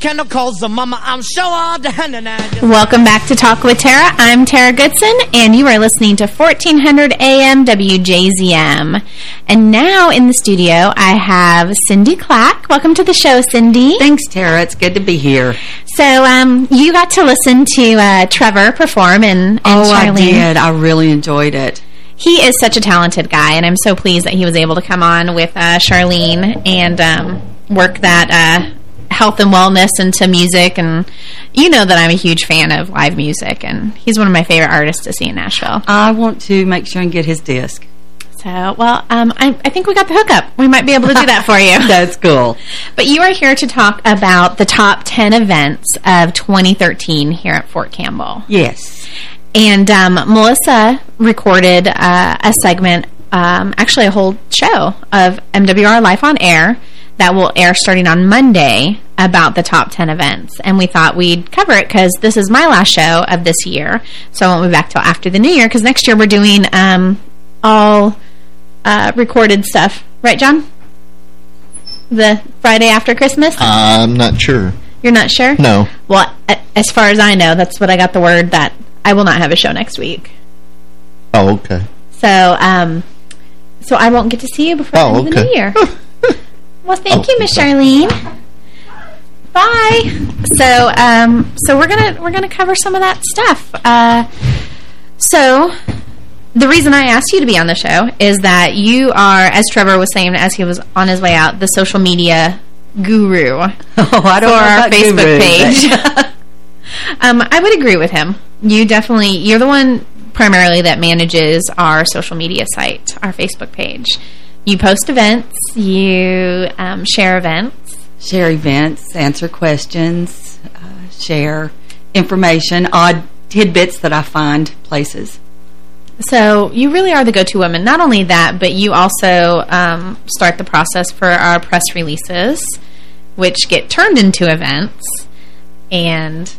Light your candle, cause the mama, I'm sure all down and Welcome back to Talk with Tara. I'm Tara Goodson, and you are listening to 1400 AM WJZM. And now in the studio, I have Cindy Clack. Welcome to the show, Cindy. Thanks, Tara. It's good to be here. So, um, you got to listen to uh, Trevor perform and, and oh, Charlene. I did. I really enjoyed it. He is such a talented guy, and I'm so pleased that he was able to come on with uh, Charlene and um, work that uh, health and wellness and to music, and you know that I'm a huge fan of live music, and he's one of my favorite artists to see in Nashville. I want to make sure and get his disc. So, well, um, I, I think we got the hookup. We might be able to do that for you. That's cool. But you are here to talk about the top 10 events of 2013 here at Fort Campbell. Yes. And um, Melissa recorded uh, a segment, um, actually a whole show of MWR Life on Air that will air starting on Monday about the top 10 events. And we thought we'd cover it because this is my last show of this year. So I won't be back till after the new year because next year we're doing um, all uh, recorded stuff. Right, John? The Friday after Christmas? I'm not sure. You're not sure? No. Well, as far as I know, that's what I got the word that I will not have a show next week. Oh, okay. So, um, so I won't get to see you before Oh, the end of the new year. Well, thank Oh, you, Miss Charlene. Bye. So, um, so we're gonna we're gonna cover some of that stuff. Uh, so, the reason I asked you to be on the show is that you are, as Trevor was saying as he was on his way out, the social media guru Oh, I don't for our Facebook page. um, I would agree with him. You definitely, you're the one primarily that manages our social media site, our Facebook page. You post events, you um, share events. Share events, answer questions, uh, share information, odd tidbits that I find places. So you really are the go-to woman. Not only that, but you also um, start the process for our press releases, which get turned into events. And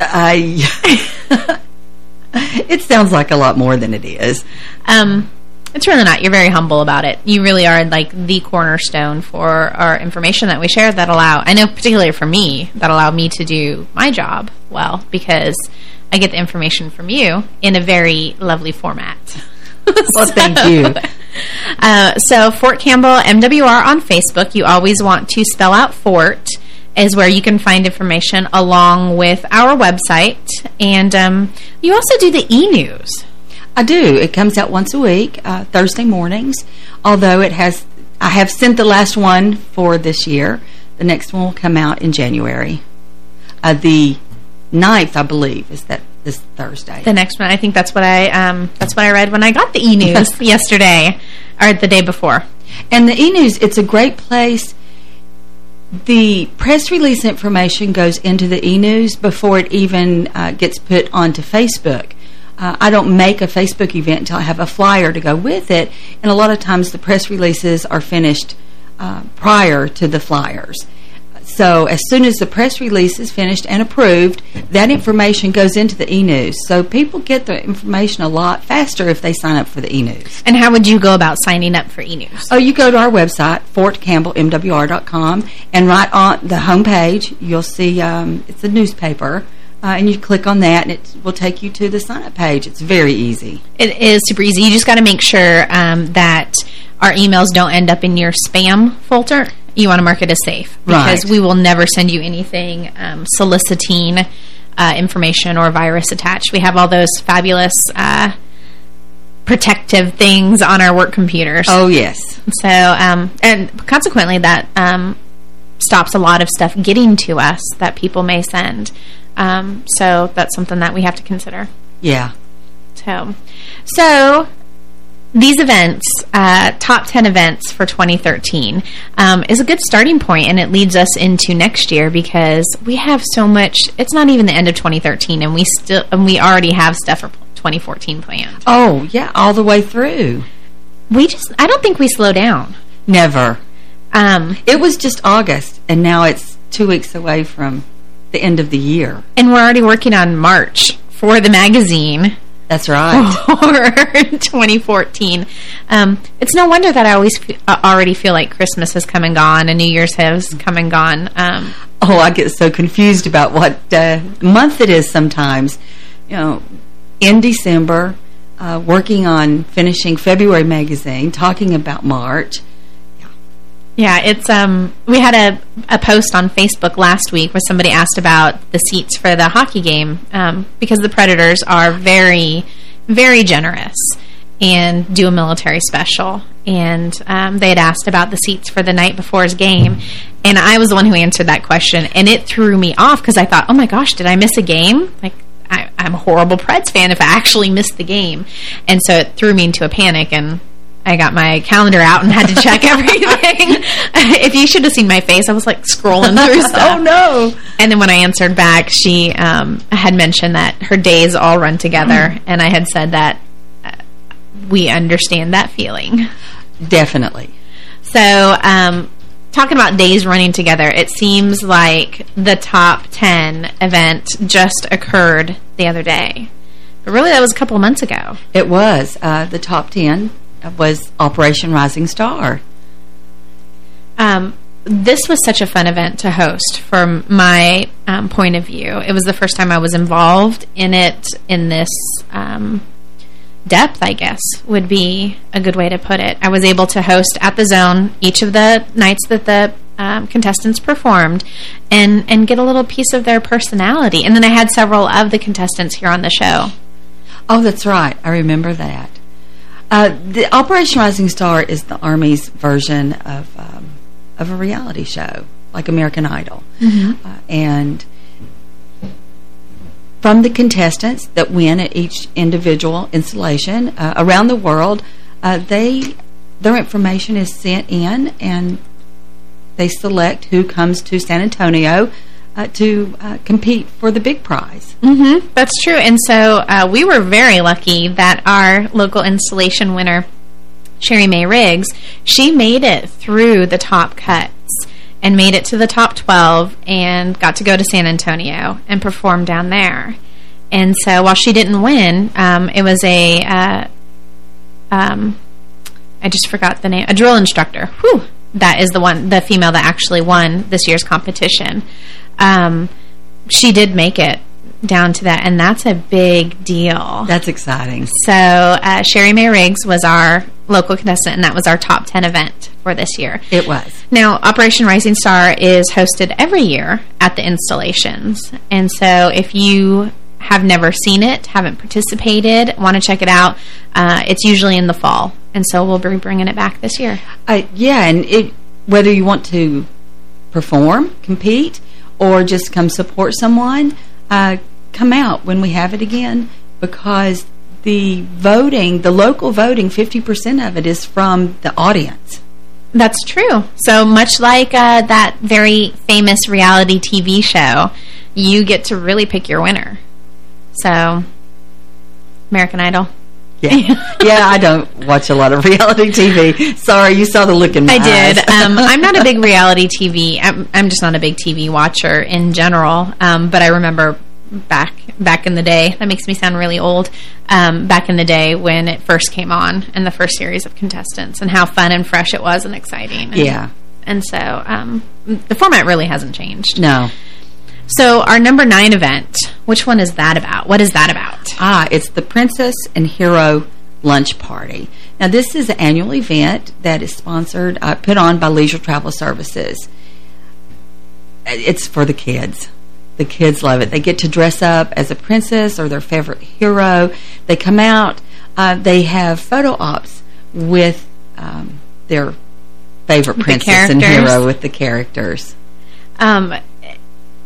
I, it sounds like a lot more than it is. Um, it's really not. You're very humble about it. You really are like the cornerstone for our information that we share that allow, I know particularly for me, that allow me to do my job well because I get the information from you in a very lovely format. Well, thank you. Uh, so Fort Campbell MWR on Facebook. You always want to spell out Fort is where you can find information along with our website. And um, you also do the e-news. I do. It comes out once a week, uh, Thursday mornings. Although it has, I have sent the last one for this year. The next one will come out in January. Uh, the 9th, I believe, is that this Thursday. The next one, I think that's what I um, that's what I read when I got the e-news yesterday or the day before. And the e-news, it's a great place. The press release information goes into the e-news before it even uh, gets put onto Facebook. Uh, I don't make a Facebook event until I have a flyer to go with it, and a lot of times the press releases are finished uh, prior to the flyers. So as soon as the press release is finished and approved, that information goes into the e-news. So people get the information a lot faster if they sign up for the e-news. And how would you go about signing up for e-news? Oh, you go to our website, fortcampbellmwr.com, and right on the home page, you'll see um, it's a newspaper, uh, and you click on that, and it will take you to the sign-up page. It's very easy. It is super easy. You just got to make sure um, that our emails don't end up in your spam folder. You want to mark it as safe because Right. we will never send you anything um, soliciting uh, information or virus attached. We have all those fabulous uh, protective things on our work computers. Oh, yes. So, um, and consequently, that um, stops a lot of stuff getting to us that people may send. Um, so that's something that we have to consider. Yeah. So, so these events, uh, top 10 events for 2013, um, is a good starting point, and it leads us into next year because we have so much. It's not even the end of 2013, and we still and we already have stuff for 2014 planned. Oh, yeah, all the way through. We just, I don't think we slow down. Never. Um, it was just August, and now it's two weeks away from the end of the year. And we're already working on March for the magazine. That's right. For 2014. Um, it's no wonder that I always uh, already feel like Christmas has come and gone and New Year's has come and gone. Um, Oh, I get so confused about what uh, month it is sometimes. You know, in December, uh, working on finishing February magazine, talking about March. Yeah, it's um, we had a, a post on Facebook last week where somebody asked about the seats for the hockey game um, because the Predators are very, very generous. and do a military special. And um, they had asked about the seats for the night before his game. And I was the one who answered that question. And it threw me off because I thought, oh my gosh, did I miss a game? Like, I, I'm a horrible Preds fan if I actually missed the game. And so it threw me into a panic. And I got my calendar out and had to check everything. if you should have seen my face, I was like scrolling through stuff. Oh, no. And then when I answered back, she um, had mentioned that her days all run together. And I had said that uh, we understand that feeling. Definitely. So, um, talking about days running together, it seems like the top 10 event just occurred the other day. But really, that was a couple of months ago. It was. Uh, the top 10 was Operation Rising Star. Um, this was such a fun event to host from my um, point of view. It was the first time I was involved in it in this um, depth, I guess, would be a good way to put it. I was able to host at the Zone each of the nights that the um, contestants performed and, and get a little piece of their personality. And then I had several of the contestants here on the show. Oh, that's right. I remember that. Uh, the Operation Rising Star is the Army's version of um, of a reality show, like American Idol. Mhm. Uh, and from the contestants that win at each individual installation uh, around the world, uh, they their information is sent in, and they select who comes to San Antonio uh, to uh, compete for the big prize. Mm-hmm. That's true. And so uh, we were very lucky that our local installation winner, Sherry May Riggs, she made it through the top cuts and made it to the top 12 and got to go to San Antonio and perform down there. And so while she didn't win, um, it was a, uh, um, I just forgot the name, a drill instructor. Whew, that is the one, the female that actually won this year's competition. Um, she did make it down to that, and that's a big deal. That's exciting. So uh, Sherry May Riggs was our local contestant, and that was our top 10 event for this year. It was. Now, Operation Rising Star is hosted every year at the installations. And so if you have never seen it, haven't participated, want to check it out, uh, it's usually in the fall. And so we'll be bringing it back this year. Uh, yeah, and it, whether you want to perform, compete, or just come support someone, uh, come out when we have it again because the voting, the local voting, 50% of it is from the audience. That's true. So much like uh, that very famous reality TV show, you get to really pick your winner. So, American Idol. Yeah, yeah. I don't watch a lot of reality TV. Sorry, you saw the look in my I did. um, I'm not a big reality TV. I'm, I'm just not a big TV watcher in general. Um, but I remember back back in the day. That makes me sound really old. Um, back in the day when it first came on and the first series of contestants and how fun and fresh it was and exciting. And, Yeah. And so um, the format really hasn't changed. No. So our number nine event, which one is that about? What is that about? Ah, it's the Princess and Hero Lunch Party. Now, this is an annual event that is sponsored, uh, put on by Leisure Travel Services. It's for the kids. The kids love it. They get to dress up as a princess or their favorite hero. They come out. Uh, they have photo ops with um, their favorite With the princess and hero with the characters. Um,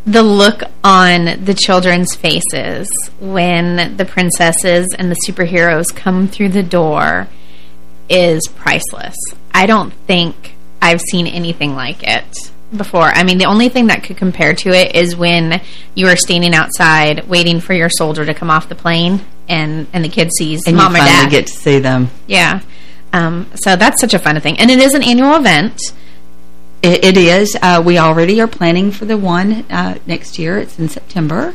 the look on the children's faces when the princesses and the superheroes come through the door is priceless. I don't think I've seen anything like it before. I mean, the only thing that could compare to it is when you are standing outside waiting for your soldier to come off the plane and, and the kid sees And mom you or finally dad. get to see them. Yeah. Um, so that's such a fun thing. And it is an annual event. It, it is. Uh, we already are planning for the one uh, next year. It's in September.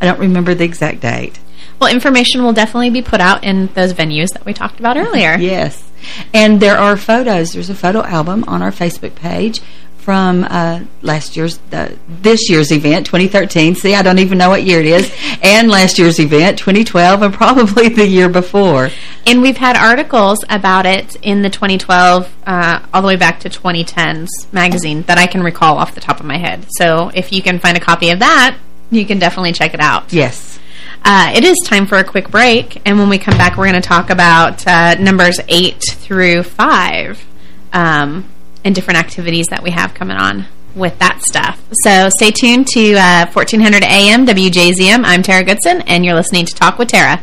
I don't remember the exact date. Well, information will definitely be put out in those venues that we talked about earlier. Yes. And there are photos. There's a photo album on our Facebook page from uh, last year's, uh, this year's event, 2013. See, I don't even know what year it is. And last year's event, 2012, and probably the year before. And we've had articles about it in the 2012 uh, all the way back to 2010's magazine that I can recall off the top of my head. So if you can find a copy of that, you can definitely check it out. Yes. Uh, it is time for a quick break, and when we come back, we're going to talk about uh, numbers 8 through 5 um, and different activities that we have coming on with that stuff. So stay tuned to uh, 1400 AM WJZM. I'm Tara Goodson, and you're listening to Talk with Tara.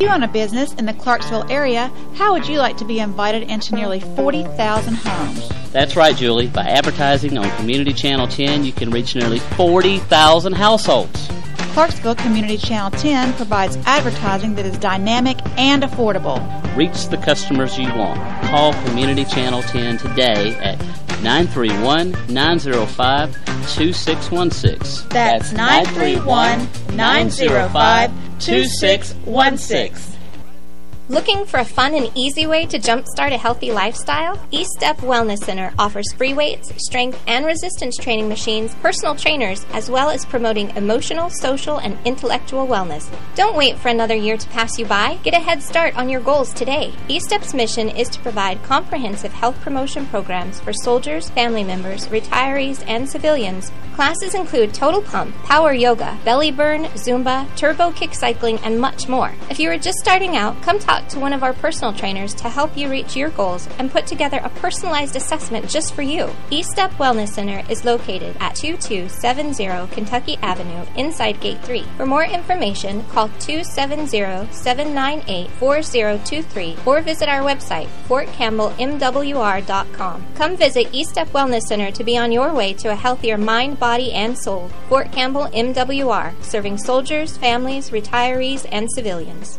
If you own a business in the Clarksville area, how would you like to be invited into nearly 40,000 homes? That's right, Julie. By advertising on Community Channel 10, you can reach nearly 40,000 households. Clarksville Community Channel 10 provides advertising that is dynamic and affordable. Reach the customers you want. Call Community Channel 10 today at 931-905-2616. That's 931-905-2616. Looking for a fun and easy way to jumpstart a healthy lifestyle? Estep Wellness Center offers free weights, strength, and resistance training machines, personal trainers, as well as promoting emotional, social, and intellectual wellness. Don't wait for another year to pass you by. Get a head start on your goals today. Estep's mission is to provide comprehensive health promotion programs for soldiers, family members, retirees, and civilians. Classes include total pump, power yoga, belly burn, Zumba, turbo kick cycling, and much more. If you are just starting out, come talk to one of our personal trainers to help you reach your goals and put together a personalized assessment just for you. Estep Wellness Center is located at 2270 Kentucky Avenue inside Gate 3. For more information, call 270-798-4023 or visit our website, fortcampbellmwr.com. Come visit Estep Wellness Center to be on your way to a healthier mind, body, and soul. Fort Campbell MWR, serving soldiers, families, retirees, and civilians.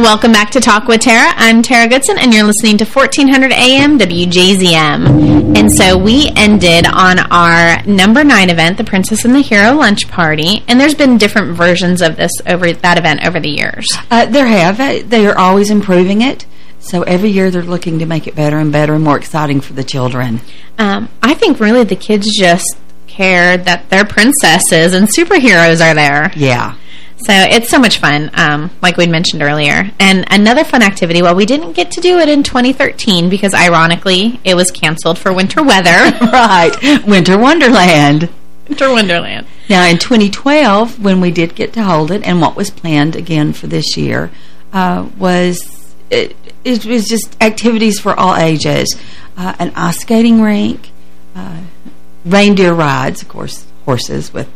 Welcome back to Talk with Tara. I'm Tara Goodson, and you're listening to 1400 AM WJZM. And so we ended on our number nine event, the Princess and the Hero Lunch Party, and there's been different versions of this over that event over the years. Uh, there have. Uh, They are always improving it. So every year they're looking to make it better and better and more exciting for the children. Um, I think really the kids just care that their princesses and superheroes are there. Yeah. So it's so much fun, um, like we'd mentioned earlier. And another fun activity, well, we didn't get to do it in 2013 because, ironically, it was canceled for winter weather. right. Winter Wonderland. Winter Wonderland. Now, in 2012, when we did get to hold it, and what was planned again for this year, uh, was it, it was just activities for all ages. Uh, an ice skating rink, uh, reindeer rides, of course, horses with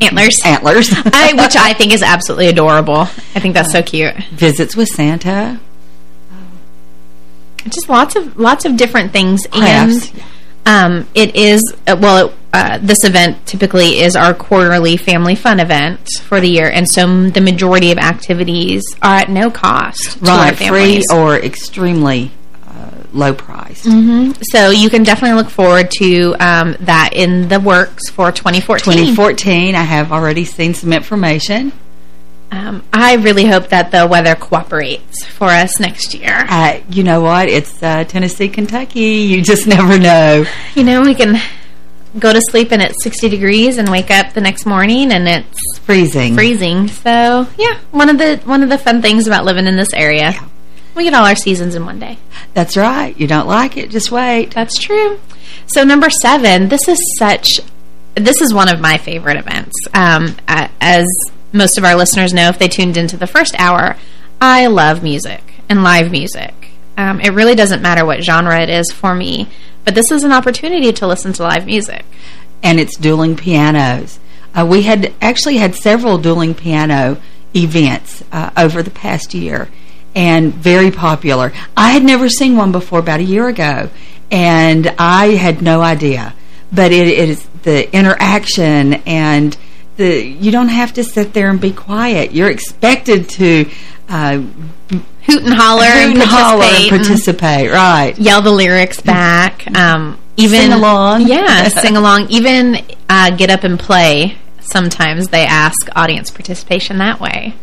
Antlers. Antlers. I, which I think is absolutely adorable. I think that's so cute. Visits with Santa. Just lots of lots of different things. Crafts. And Um, it is, uh, well, it, uh, this event typically is our quarterly family fun event for the year, and so the majority of activities are at no cost Right, free or extremely low price. hmm So you can definitely look forward to um, that in the works for 2014. 2014, I have already seen some information. Um, I really hope that the weather cooperates for us next year. Uh, you know what? It's uh, Tennessee, Kentucky. You just never know. You know, we can go to sleep and it's 60 degrees and wake up the next morning and it's freezing. Freezing. So, yeah, one of the one of the fun things about living in this area. We get all our seasons in one day. That's right. You don't like it, just wait. That's true. So number seven, this is such, this is one of my favorite events. Um, as most of our listeners know, if they tuned into the first hour, I love music and live music. Um, it really doesn't matter what genre it is for me, but this is an opportunity to listen to live music. and it's dueling pianos. Uh, we had actually had several dueling piano events uh, over the past year, and very popular. I had never seen one before about a year ago, and I had no idea. But it, it is the interaction and the you don't have to sit there and be quiet. You're expected to uh, hoot and holler hoot and and holler and participate and- Right. Yell the lyrics back. Um, even Sing along. Yeah, sing along. Even uh, get up and play. Sometimes they ask audience participation that way.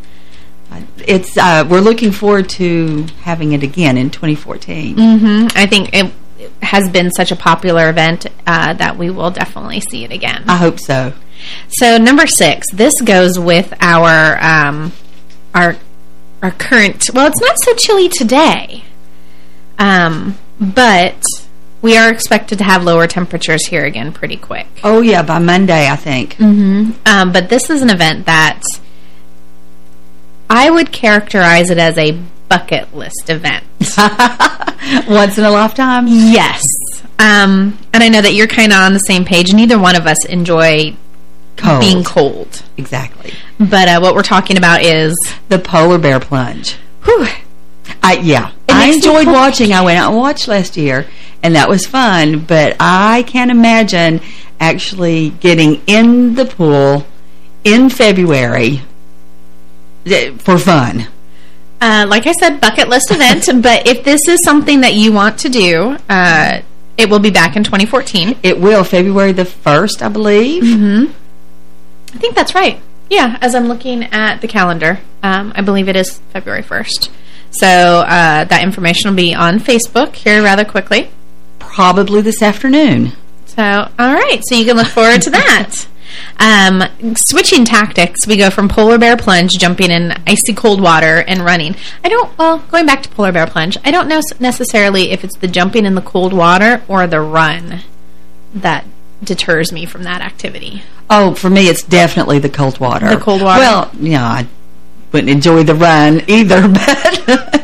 It's uh, we're looking forward to having it again in 2014. hmm I think it has been such a popular event uh, that we will definitely see it again. I hope so. So number six, this goes with our um, our our current. Well, it's not so chilly today, um, but we are expected to have lower temperatures here again pretty quick. Oh yeah, by Monday I think. Mm-hmm. Um, but this is an event that I would characterize it as a bucket list event. Once in a lifetime? Yes. Um, and I know that you're kind of on the same page. Neither one of us enjoy Cold. being cold. Exactly. But uh, what we're talking about is... The polar bear plunge. Whew. I yeah. It I enjoyed watching. I went out and watched last year, and that was fun. But I can't imagine actually getting in the pool in February for fun. Uh, like I said, bucket list event. but if this is something that you want to do, uh, it will be back in 2014. It will February the first, I believe. Mm-hmm. I think that's right. Yeah, as I'm looking at the calendar, um, I believe it is February 1st. So uh, that information will be on Facebook here rather quickly. Probably this afternoon. So, all right. So you can look forward to that. Um, switching tactics, we go from polar bear plunge, jumping in icy cold water, and running. I don't, well, going back to polar bear plunge, I don't know necessarily if it's the jumping in the cold water or the run that deters me from that activity. Oh, for me, it's definitely the cold water. The cold water? Well, yeah, I wouldn't enjoy the run either, but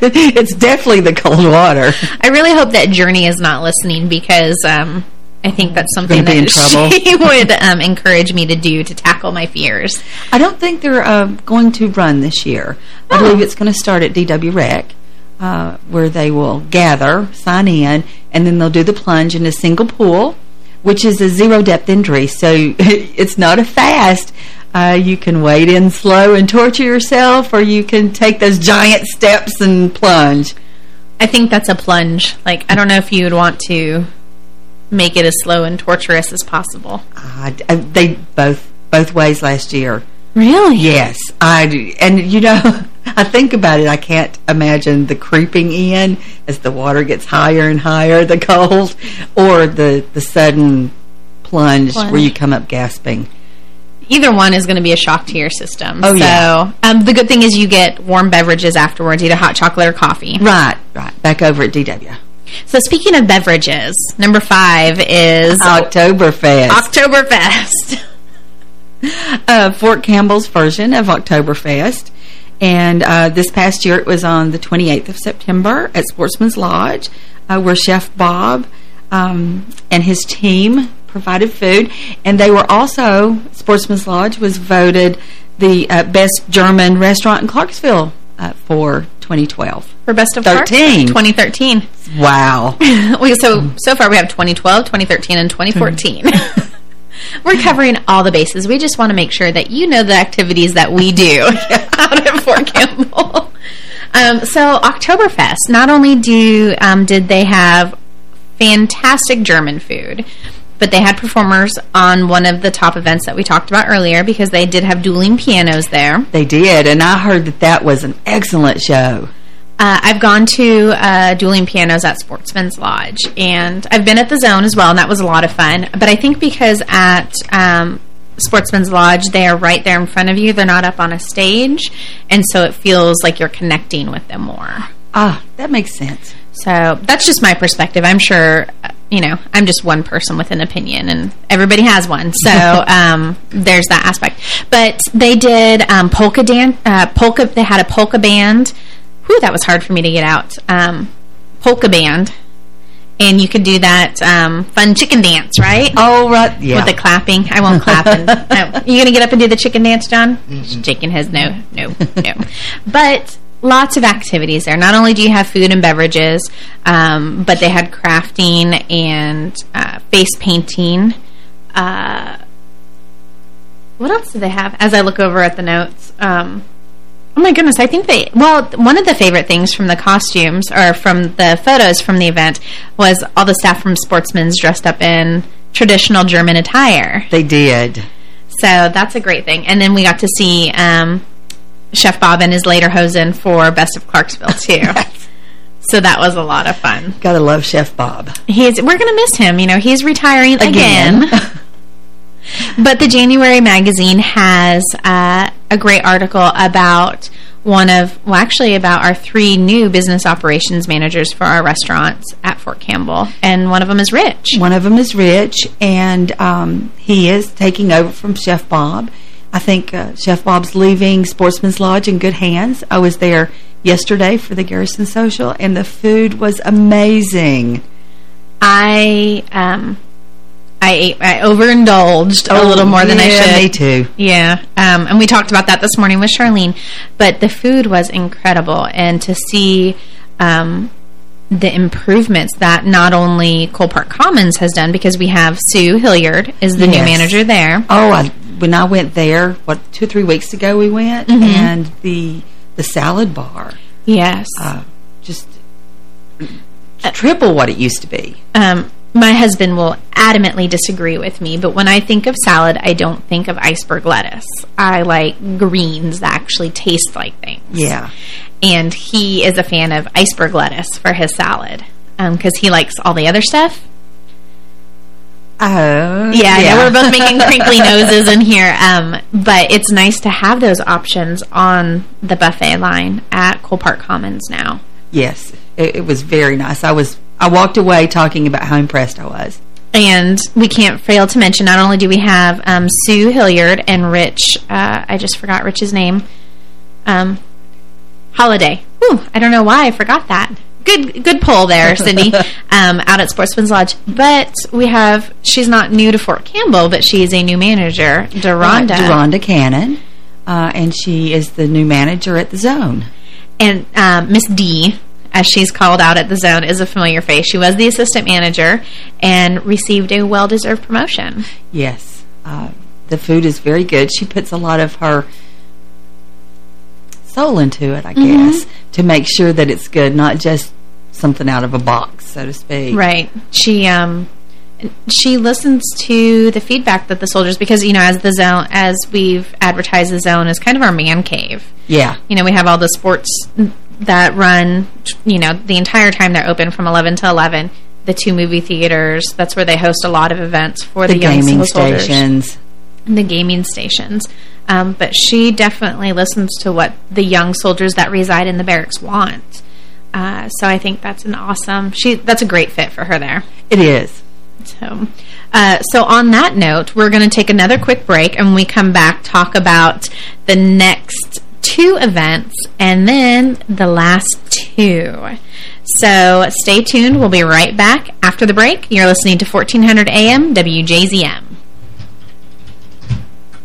it's definitely the cold water. I really hope that Journey is not listening because um, I think that's something Gonna be in that she would um, encourage me to do to tackle my fears. I don't think they're uh, going to run this year. I believe it's going to start at DW Rec, uh, where they will gather, sign in, and then they'll do the plunge in a single pool, which is a zero-depth entry, so it's not a fast. Uh, you can wade in slow and torture yourself, or you can take those giant steps and plunge. I think that's a plunge. Like, I don't know if you would want to make it as slow and torturous as possible. Uh, they both both ways last year. Really? Yes, I. And, you know, I think about it, I can't imagine the creeping in as the water gets higher and higher, the cold, or the, the sudden plunge, Plunge. where you come up gasping. Either one is going to be a shock to your system. Oh, so, yeah. um, the good thing is you get warm beverages afterwards, either hot chocolate or coffee. Right, right. Back over at DW. So speaking of beverages, number five is Oktoberfest. Oktoberfest. uh, Fort Campbell's version of Oktoberfest. And uh, this past year, it was on the 28th of September at Sportsman's Lodge, uh, where Chef Bob um, and his team provided food. And they were also, Sportsman's Lodge was voted the uh, best German restaurant in Clarksville uh, for 2012. For Best of 13. Clark? 2013. Wow. we, so, so far we have 2012, 2013, and 2014. We're covering all the bases. We just want to make sure that you know the activities that we do out at Fort Campbell. Um, so Oktoberfest, not only do um, did they have fantastic German food, but they had performers on one of the top events that we talked about earlier because they did have dueling pianos there. They did, and I heard that that was an excellent show. Uh, I've gone to uh, dueling pianos at Sportsman's Lodge, and I've been at the Zone as well, and that was a lot of fun. But I think because at um, Sportsman's Lodge, they are right there in front of you. They're not up on a stage, and so it feels like you're connecting with them more. Ah, that makes sense. So that's just my perspective. I'm sure, uh, you know, I'm just one person with an opinion, and everybody has one. So um, there's that aspect. But they did um, polka dance. Uh, polka. They had a polka band. Whew, that was hard for me to get out. Um, polka band. And you could do that um, fun chicken dance, right? Oh, right, yeah. With the clapping. I won't clap. And, no. You going to get up and do the chicken dance, John? Shaking his no, no, no. But lots of activities there. Not only do you have food and beverages, um, but they had crafting and uh, face painting. Uh, what else do they have? As I look over at the notes, um, oh my goodness, I think they. Well, one of the favorite things from the costumes or from the photos from the event was all the staff from Sportsman's dressed up in traditional German attire. They did. So that's a great thing. And then we got to see um, Chef Bob in his Lederhosen for Best of Clarksville, too. so that was a lot of fun. Gotta love Chef Bob. He's We're going to miss him. You know, he's retiring again. Again. but the January magazine has uh, a great article about one of, well, actually about our three new business operations managers for our restaurants at Fort Campbell. And one of them is Rich. One of them is Rich, and um, he is taking over from Chef Bob. I think uh, Chef Bob's leaving Sportsman's Lodge in good hands. I was there yesterday for the Garrison Social, and the food was amazing. I um I ate I overindulged a Oh, little more than I should. me too. Yeah. Um and we talked about that this morning with Charlene, but the food was incredible and to see um the improvements that not only Cole Park Commons has done because we have Sue Hilliard is the new manager there. Oh, I, when I went there, what, two or three weeks ago we went, Mhm. and the the salad bar, Yes. uh, just triple what it used to be. Um, my husband will adamantly disagree with me, but when I think of salad, I don't think of iceberg lettuce. I like greens that actually taste like things. Yeah. And he is a fan of iceberg lettuce for his salad because he likes all the other stuff. Oh, Yeah, know we're both making crinkly noses in here, um, but it's nice to have those options on the buffet line at Cole Park Commons now. Yes, it, it was very nice. I was I walked away talking about how impressed I was. And we can't fail to mention, not only do we have um, Sue Hilliard and Rich, uh, I just forgot Rich's name, um, Holiday. Whew, I don't know why I forgot that. Good good pull there, Cindy, um, out at Sportsman's Lodge. But we have, she's not new to Fort Campbell, but she is a new manager, Deronda. Uh, Deronda Cannon, uh, and she is the new manager at the Zone. And um, Miss D, as she's called out at the Zone, is a familiar face. She was the assistant manager and received a well-deserved promotion. Yes, uh, the food is very good. She puts a lot of her soul into it, I Mhm. guess, to make sure that it's good, not just something out of a box, so to speak. Right. She um she listens to the feedback that the soldiers because you know as the zone as we've advertised the zone as kind of our man cave. Yeah. You know, we have all the sports that run, you know, the entire time they're open from 11 to 11. The two movie theaters, that's where they host a lot of events for the, The young gaming soldiers. stations. The gaming stations. Um, but she definitely listens to what the young soldiers that reside in the barracks want. Uh, so I think that's an awesome, she that's a great fit for her there. It is. So, uh, so on that note, we're going to take another quick break, and when we come back, talk about the next two events, and then the last two. So stay tuned. We'll be right back after the break. You're listening to 1400 AM WJZM.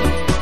Peace.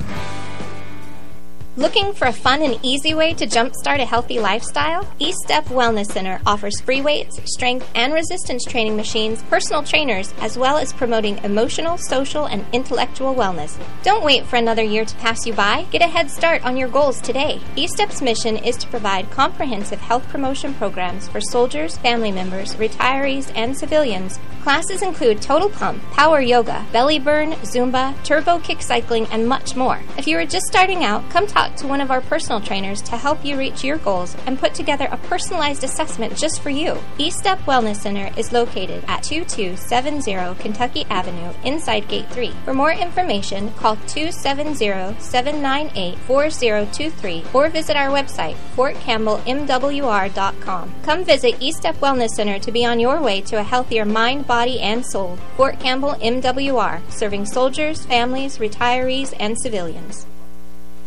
Looking for a fun and easy way to jumpstart a healthy lifestyle? Estep Wellness Center offers free weights, strength, and resistance training machines, personal trainers, as well as promoting emotional, social, and intellectual wellness. Don't wait for another year to pass you by. Get a head start on your goals today. Estep's mission is to provide comprehensive health promotion programs for soldiers, family members, retirees, and civilians. Classes include total pump, power yoga, belly burn, Zumba, turbo kick cycling, and much more. If you are just starting out, come talk to one of our personal trainers to help you reach your goals and put together a personalized assessment just for you. Estep Wellness Center is located at 2270 Kentucky Avenue inside Gate 3. For more information, call 270-798-4023 or visit our website, fortcampbellmwr.com. Come visit Estep Wellness Center to be on your way to a healthier mind, body, and soul. Fort Campbell MWR, serving soldiers, families, retirees, and civilians.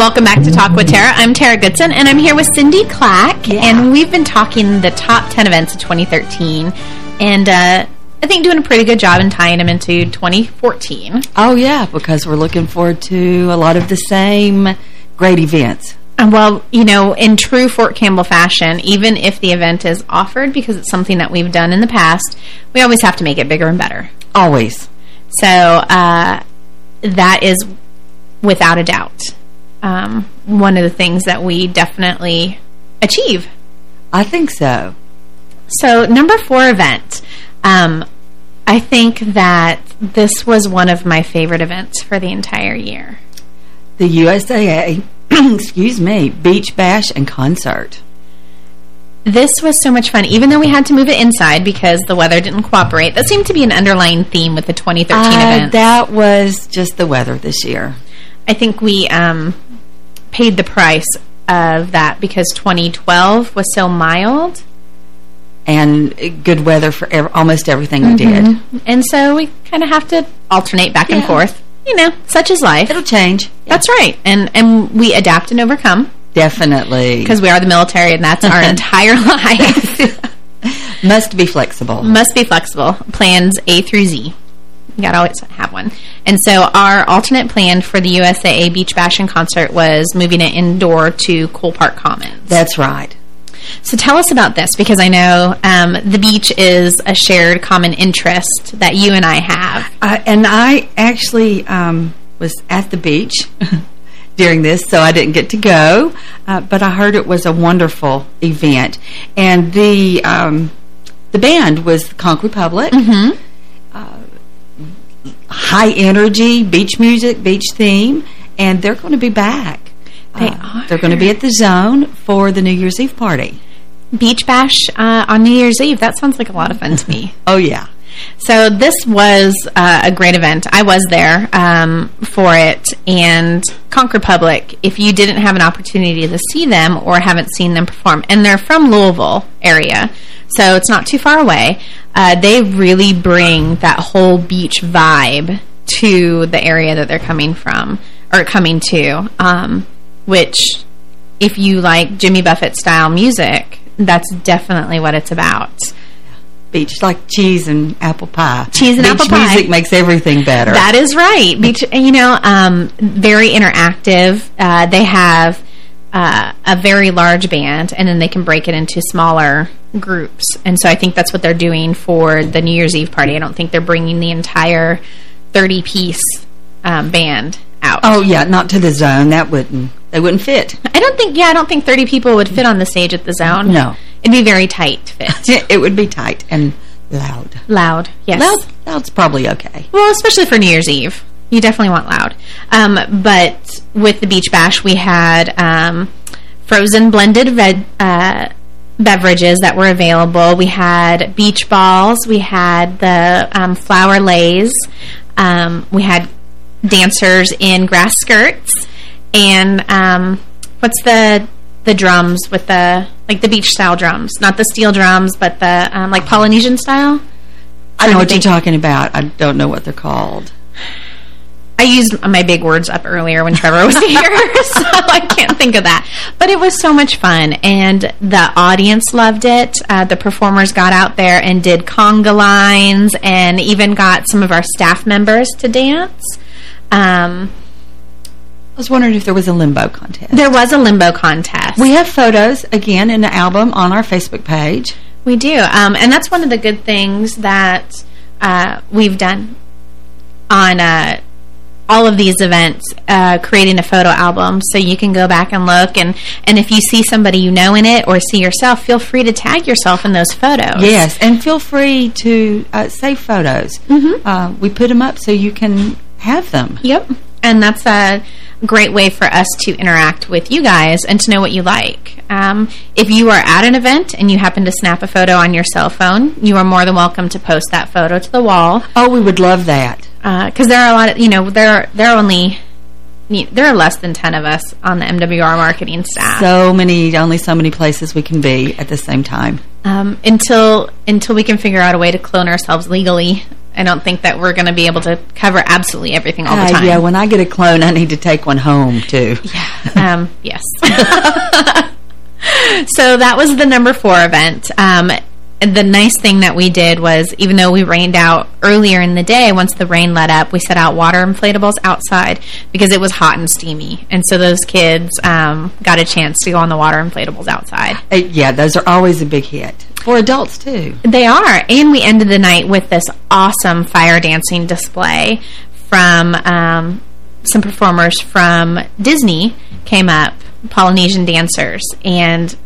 Welcome back to Talk with Tara. I'm Tara Goodson, and I'm here with Cindy Clack, and we've been talking the top 10 events of 2013, and uh, I think doing a pretty good job in tying them into 2014. Oh, yeah, because we're looking forward to a lot of the same great events. And well, you know, in true Fort Campbell fashion, even if the event is offered because it's something that we've done in the past, we always have to make it bigger and better. Always. So uh, that is without a doubt um, one of the things that we definitely achieve. I think so. So number four event, um, I think that this was one of my favorite events for the entire year. The USAA, excuse me, Beach Bash and Concert. This was so much fun, even though we had to move it inside because the weather didn't cooperate. That seemed to be an underlying theme with the 2013 Uh, event. That was just the weather this year. I think we um, paid the price of that because 2012 was so mild. And good weather for ev almost everything we did. Mhm. And so we kind of have to alternate back and forth. You know, such is life. It'll change. That's right. And and we adapt and overcome Definitely. because we are the military and that's our entire life. Must be flexible. Must be flexible. Plans A through Z. You got to always have one. And so our alternate plan for the USAA Beach Bash and concert was moving it indoor to Cole Park Commons. That's right. So tell us about this, because I know um, the beach is a shared common interest that you and I have. Uh, and I actually um, was at the beach during this, so I didn't get to go. Uh, but I heard it was a wonderful event. And the um, the band was Conch Republic. Mm-hmm. Uh, high energy, beach music, beach theme. And they're going to be back. They are. They're going to be at the Zone for the New Year's Eve party. Beach Bash uh, on New Year's Eve. That sounds like a lot of fun to me. Oh, yeah. So this was uh, a great event. I was there um, for it. And Conch Republic, if you didn't have an opportunity to see them or haven't seen them perform, and they're from Louisville area, so it's not too far away, uh, they really bring that whole beach vibe to the area that they're coming from, or coming to, um, which if you like Jimmy Buffett style music, that's definitely what it's about. Beach, like cheese and apple pie. Cheese and Beach apple pie. music makes everything better. That is right. Beach, you know, um, very interactive. Uh, they have uh, a very large band, and then they can break it into smaller groups. And so I think that's what they're doing for the New Year's Eve party. I don't think they're bringing the entire 30-piece um, band out. Oh, yeah, not to the Zone. That wouldn't, they wouldn't fit. I don't think, yeah, I don't think 30 people would fit on the stage at the Zone. No. It'd be very tight fit. it would be tight and loud. Loud, yes. Loud, loud's probably okay. Well, especially for New Year's Eve. You definitely want loud. Um, but with the Beach Bash, we had um, frozen blended red, uh, beverages that were available. We had beach balls. We had the um, flower leis. Um, we had dancers in grass skirts. And um, what's the the drums with the like the beach style drums, not the steel drums, but the um, like Polynesian style. I know what you're talking about. I don't know what they're called. I used my big words up earlier when Trevor was here, so I can't think of that. But it was so much fun, and the audience loved it. Uh, the performers got out there and did conga lines, and even got some of our staff members to dance. Um, I was wondering if there was a limbo contest. there was a limbo contest. We have photos, again, in the album on our Facebook page. We do. Um, and that's one of the good things that uh, we've done on uh, all of these events, uh, creating a photo album so you can go back and look. And, and if you see somebody you know in it or see yourself, feel free to tag yourself in those photos. Yes, and feel free to uh, save photos. Mm-hmm. Uh, we put them up so you can have them. Yep. And that's a great way for us to interact with you guys and to know what you like. Um, if you are at an event and you happen to snap a photo on your cell phone, you are more than welcome to post that photo to the wall. Oh, we would love that. Because there are a lot of, you know, there are, there are only, there are less than 10 of us on the MWR marketing staff. So many, only so many places we can be at the same time. Um, until until we can figure out a way to clone ourselves legally, I don't think that we're going to be able to cover absolutely everything all the Uh, time. yeah, when I get a clone, I need to take one home, too. um, yes. so that was the number four event. Um, the nice thing that we did was, even though we rained out earlier in the day, once the rain let up, we set out water inflatables outside because it was hot and steamy. And so those kids um, got a chance to go on the water inflatables outside. Uh, yeah, those are always a big hit. For adults, too. They are. And we ended the night with this awesome fire dancing display from um, some performers from Disney came up, Polynesian dancers, and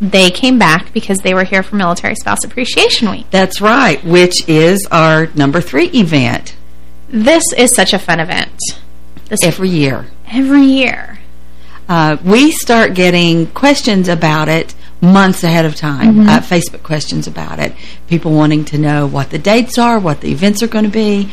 they came back because they were here for Military Spouse Appreciation Week. That's right, which is our number three event. This is such a fun event. This Every year. Every year. Uh, we start getting questions about it months ahead of time, Mhm. uh, Facebook questions about it, people wanting to know what the dates are, what the events are going to be,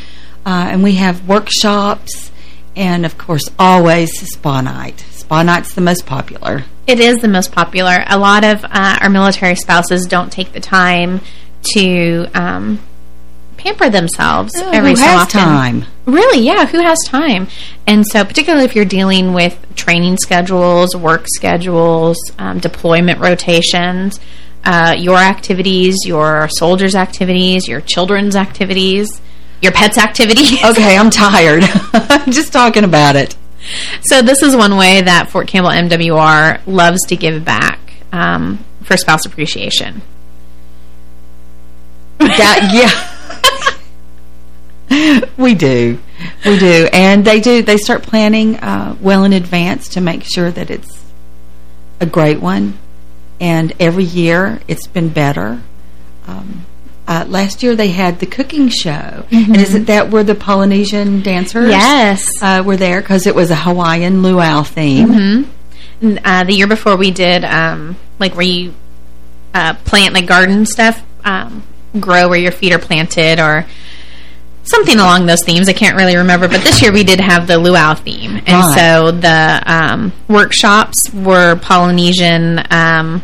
uh, and we have workshops, and of course, always Spa Night. Spa Night's the most popular. It is the most popular. A lot of uh, our military spouses don't take the time to um, pamper themselves Oh, every who so has often. time? Really, yeah, who has time? And so particularly if you're dealing with training schedules, work schedules, um, deployment rotations, uh, your activities, your soldiers' activities, your children's activities, your pet's activities. Okay, I'm tired. I'm Just talking about it. So this is one way that Fort Campbell MWR loves to give back um, for spouse appreciation. That, yeah. we do. We do. And they do. They start planning uh, well in advance to make sure that it's a great one. And every year it's been better. Um, uh, last year they had the cooking show. And isn't that where the Polynesian dancers Yes. uh, were there? Because it was a Hawaiian luau theme. Mm-hmm. Uh, the year before we did, um, like where you uh, plant like garden stuff, um, grow where your feet are planted or something along those themes. I can't really remember. But this year we did have the luau theme. And Right. so the um, workshops were Polynesian um,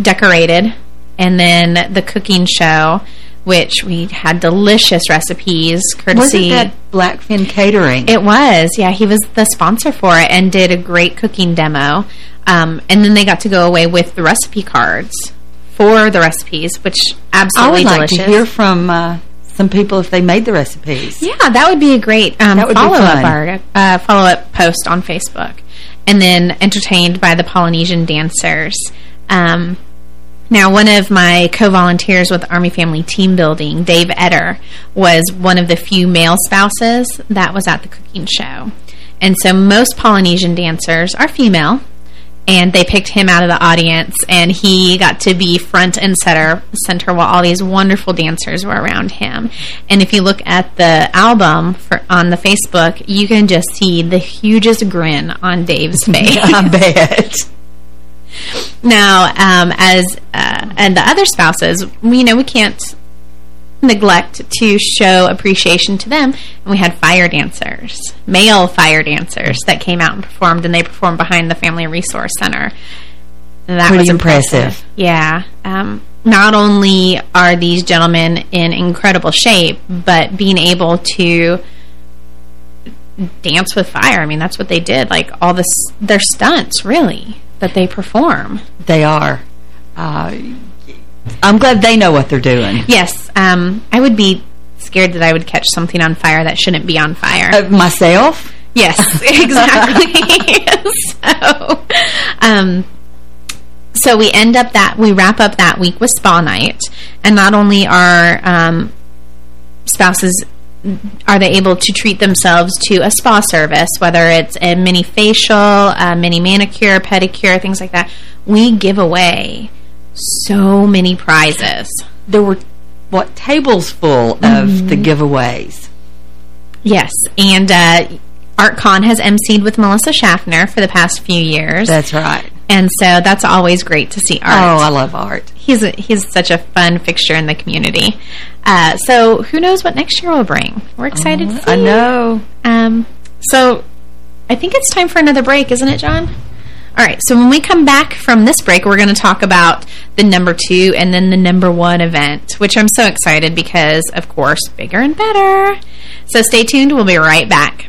decorated. And then the cooking show, which we had delicious recipes courtesy... Wasn't that Blackfin Catering? It was, yeah. He was the sponsor for it and did a great cooking demo. Um, and then they got to go away with the recipe cards for the recipes, which absolutely delicious. I would like delicious. to hear from uh, some people if they made the recipes. Yeah, that would be a great um, That would follow up uh, follow up post on Facebook, and then entertained by the Polynesian dancers. Um, now, one of my co-volunteers with Army Family Team Building, Dave Etter, was one of the few male spouses that was at the cooking show. And so most Polynesian dancers are female, and they picked him out of the audience, and he got to be front and center, center while all these wonderful dancers were around him. And if you look at the album for on the Facebook, you can just see the hugest grin on Dave's face. I bet. Now, um, as uh, and the other spouses, we you know we can't neglect to show appreciation to them. And we had fire dancers, male fire dancers that came out and performed, and they performed behind the Family Resource Center. And that Pretty was impressive. Yeah. Um, not only are these gentlemen in incredible shape, but being able to dance with fire. I mean, that's what they did. Like all this, their stunts, really, that they perform. They are. Uh, I'm glad they know what they're doing. Yes, um, I would be scared that I would catch something on fire that shouldn't be on fire. Uh, myself? Yes, exactly. so, um, so we end up that, we wrap up that week with spa night. And not only are um, spouses, are they able to treat themselves to a spa service, whether it's a mini facial, a mini manicure, pedicure, things like that. We give away so many prizes. There were, what, tables full of the giveaways. Yes, and uh, ArtCon has emceed with Melissa Schaffner for the past few years. That's right. And so that's always great to see Art. Oh, I love Art. He's a, he's such a fun fixture in the community. Uh, so who knows what next year will bring? We're excited to see. I know. Um, so I think it's time for another break, isn't it, John? All right, so when we come back from this break, we're going to talk about the number two and then the number one event, which I'm so excited because, of course, bigger and better. So stay tuned. We'll be right back.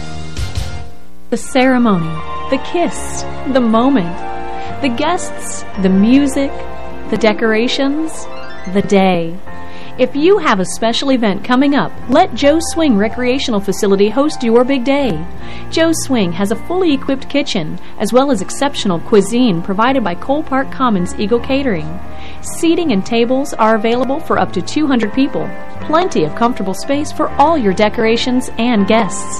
The ceremony, the kiss, the moment, the guests, the music, the decorations, the day. If you have a special event coming up, let Joe Swing Recreational Facility host your big day. Joe Swing has a fully equipped kitchen, as well as exceptional cuisine provided by Cole Park Commons Eagle Catering. Seating and tables are available for up to 200 people. Plenty of comfortable space for all your decorations and guests.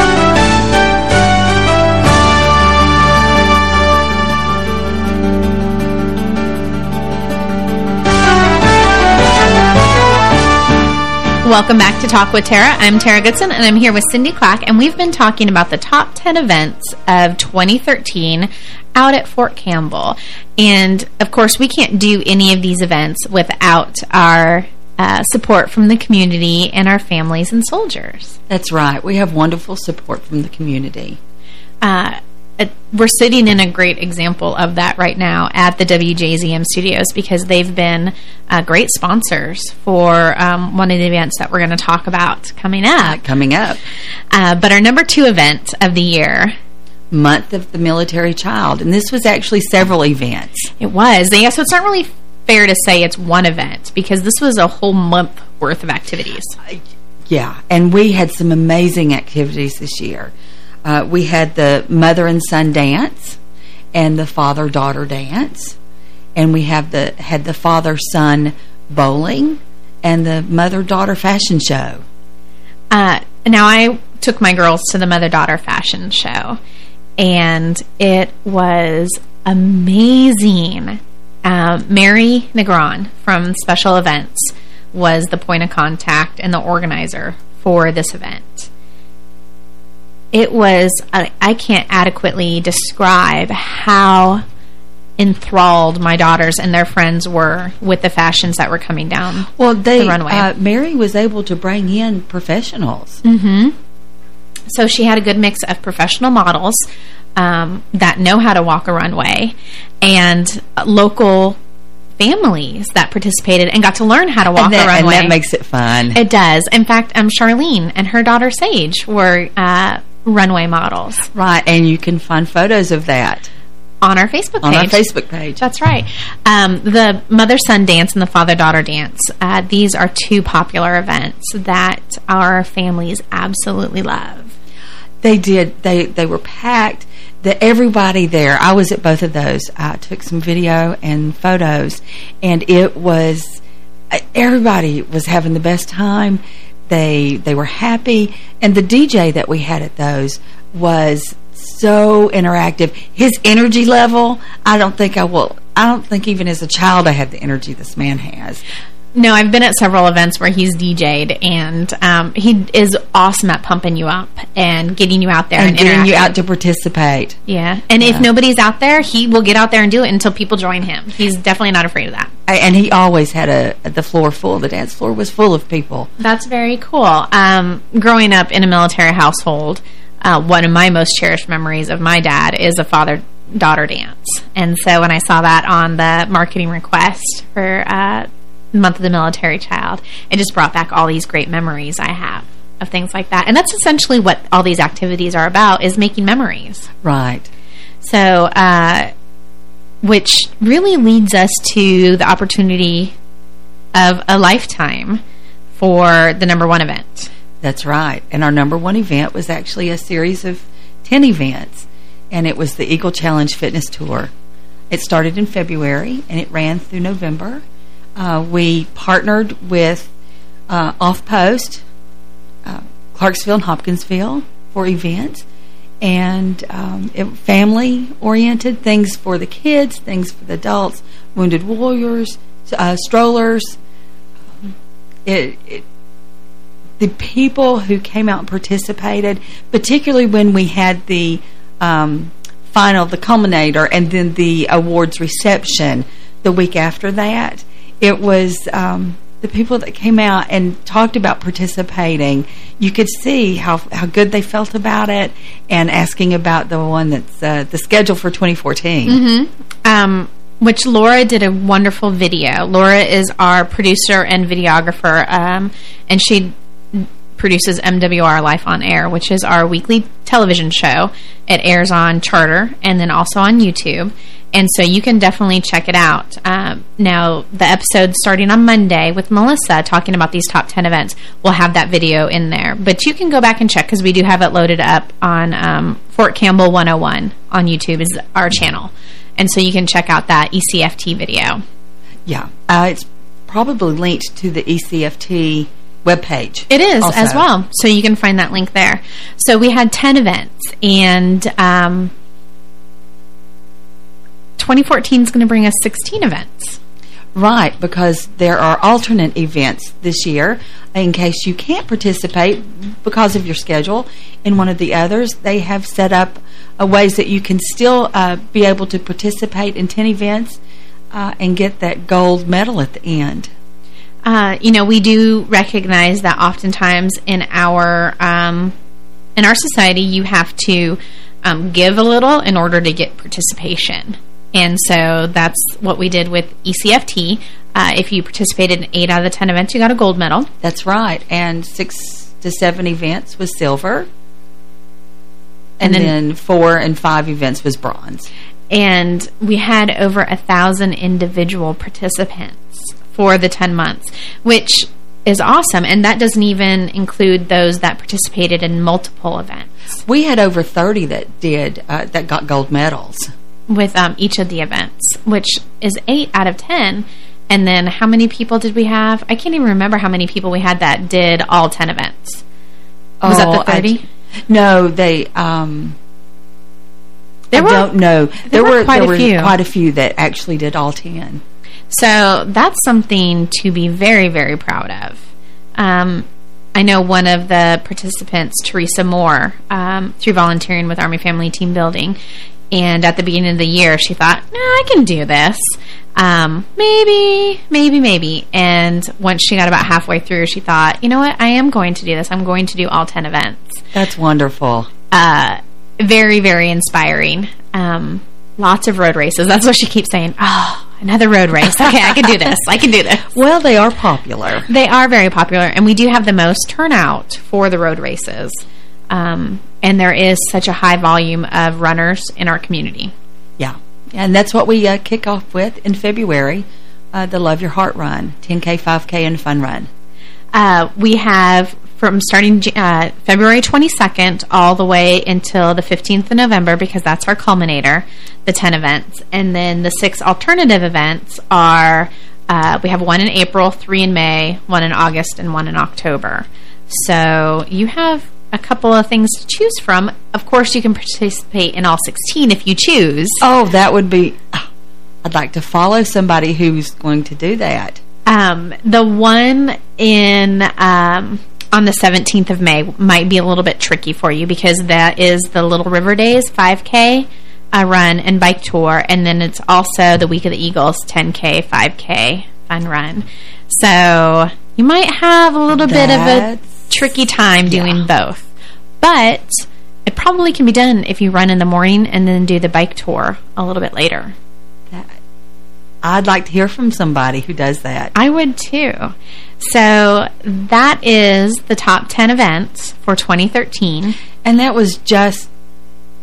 Welcome back to Talk with Tara. I'm Tara Goodson, and I'm here with Cindy Clack, and we've been talking about the top 10 events of 2013 out at Fort Campbell. And, of course, we can't do any of these events without our uh, support from the community and our families and soldiers. That's right. We have wonderful support from the community. Uh, uh, we're sitting in a great example of that right now at the WJZM studios because they've been uh, great sponsors for um, one of the events that we're going to talk about coming up. Coming up. Uh, but our number two event of the year Month of the Military Child. And this was actually several events. It was. Yeah, so it's not really fair to say it's one event because this was a whole month worth of activities. Yeah, and we had some amazing activities this year. Uh, we had the mother and son dance and the father-daughter dance. And we have the had the father-son bowling and the mother-daughter fashion show. Uh, now, I took my girls to the mother-daughter fashion show, and it was amazing. Um, Mary Negron from Special Events was the point of contact and the organizer for this event. It was, I, I can't adequately describe how enthralled my daughters and their friends were with the fashions that were coming down Well, they the runway. Uh, Mary was able to bring in professionals. Mm-hmm. So she had a good mix of professional models um, that know how to walk a runway and uh, local families that participated and got to learn how to walk and that, a runway. And that makes it fun. It does. In fact, um, Charlene and her daughter Sage were uh, runway models. Right, and you can find photos of that. On our Facebook page. On our Facebook page. That's right. Um, the mother-son dance and the father-daughter dance, uh, these are two popular events that our families absolutely love. They did. They they were packed. The everybody there. I was at both of those. I took some video and photos, and it was everybody was having the best time. They they were happy, and the DJ that we had at those was so interactive. His energy level, I don't think I will. I don't think even as a child I had the energy this man has. No, I've been at several events where he's DJ'd, and um, he is awesome at pumping you up and getting you out there and, and getting you out to participate. Yeah, and Yeah. if nobody's out there, he will get out there and do it until people join him. He's definitely not afraid of that. And he always had a the floor full. The dance floor was full of people. That's very cool. Um, growing up in a military household, uh, one of my most cherished memories of my dad is a father-daughter dance. And so when I saw that on the marketing request for uh, Month of the Military Child, it just brought back all these great memories I have of things like that. And that's essentially what all these activities are about, is making memories. Right. So, uh, which really leads us to the opportunity of a lifetime for the number one event. That's right. And our number one event was actually a series of 10 events, and it was the Eagle Challenge Fitness Tour. It started in February, and it ran through November. Uh, we partnered with uh, Off Post, uh, Clarksville and Hopkinsville for events, and um, family-oriented, things for the kids, things for the adults, Wounded Warriors, uh, strollers. It, it the people who came out and participated, particularly when we had the um, final, the culminator, and then the awards reception the week after that, it was um, the people that came out and talked about participating. You could see how how good they felt about it, and asking about the one that's uh, the schedule for 2014. Mm-hmm. Um, which Laura did a wonderful video. Laura is our producer and videographer, um, and she produces MWR Life on Air, which is our weekly television show. It airs on Charter and then also on YouTube. And so you can definitely check it out. Um, now, the episode starting on Monday with Melissa talking about these top 10 events, we'll have that video in there. But you can go back and check because we do have it loaded up on um, Fort Campbell 101 on YouTube is our channel. And so you can check out that ECFT video. Yeah, uh, it's probably linked to the ECFT webpage. It is also. as well. So you can find that link there. So we had 10 events and um, 2014 is going to bring us 16 events. Right, because there are alternate events this year. In case you can't participate because of your schedule in one of the others, they have set up uh, ways that you can still uh, be able to participate in 10 events uh, and get that gold medal at the end. Uh, you know, we do recognize that oftentimes in our um, in our society, you have to um, give a little in order to get participation. And so that's what we did with ECFT. Uh, if you participated in 8 out of the 10 events, you got a gold medal. That's right. And 6 to 7 events was silver. And, And then- then 4 and 5 events was bronze. And we had over a thousand individual participants for the 10 months, which is awesome. And that doesn't even include those that participated in multiple events. We had over 30 that did, uh, that got gold medals. With um, each of the events, which is 8 out of 10. And then how many people did we have? I can't even remember how many people we had that did all 10 events. Was that Oh, the 30? d- no, they. Um, There I were- don't know. There, were were quite there a few. quite a few that actually did all ten. So that's something to be very, very proud of. Um, I know one of the participants, Teresa Moore, um, through volunteering with Army Family Team Building, and at the beginning of the year, she thought, no, I can do this. Um, maybe, maybe, maybe. And once she got about halfway through, she thought, you know what, I am going to do this. I'm going to do all 10 events. That's wonderful. Uh, very, very inspiring. Um, lots of road races. That's what she keeps saying. Oh, another road race. Okay, I can do this. I can do this. Well, they are popular. They are very popular, and we do have the most turnout for the road races. Um, and there is such a high volume of runners in our community. Yeah, and that's what we uh, kick off with in February. Uh, the Love Your Heart Run, 10K, 5K, and Fun Run. Uh, we have from starting uh, February 22nd all the way until the 15th of November because that's our culminator, the 10 events. And then the six alternative events are, uh, we have one in April, three in May, one in August, and one in October. So you have a couple of things to choose from. Of course, you can participate in all 16 if you choose. Oh, that would be... I'd like to follow somebody who's going to do that. Um, the one in um, on the 17th of May might be a little bit tricky for you because that is the Little River Days 5K uh, run and bike tour, and then it's also the Week of the Eagles 10K, 5K fun run. So you might have a little bit of a tricky time doing both, but it probably can be done if you run in the morning and then do the bike tour a little bit later. I'd like to hear from somebody who does that. I would too. So that is the top 10 events for 2013. And that was just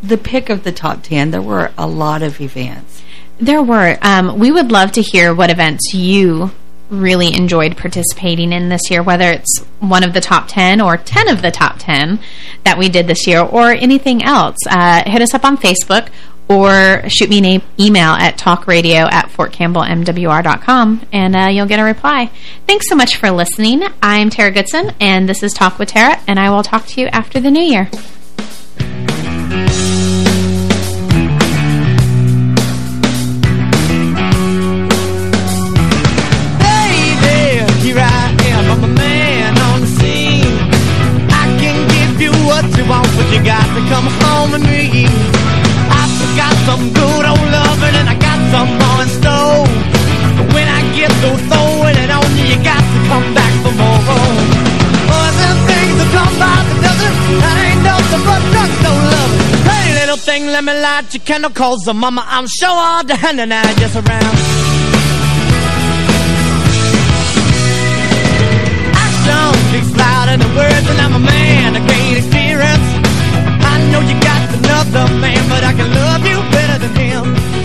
the pick of the top 10. There were a lot of events. There were. Um, we would love to hear what events you really enjoyed participating in this year, whether it's one of the top 10 or 10 of the top 10 that we did this year or anything else. Uh, hit us up on Facebook or shoot me an email at talkradio at fortcampbellmwr.com and uh, you'll get a reply. Thanks so much for listening. I'm Tara Goodson and this is Talk with Tara and I will talk to you after the new year. Me your cause the mama, I'm sure all the hand and I just around. Action speaks louder than words, and I'm a man of great experience. I know you got another man, but I can love you better than him.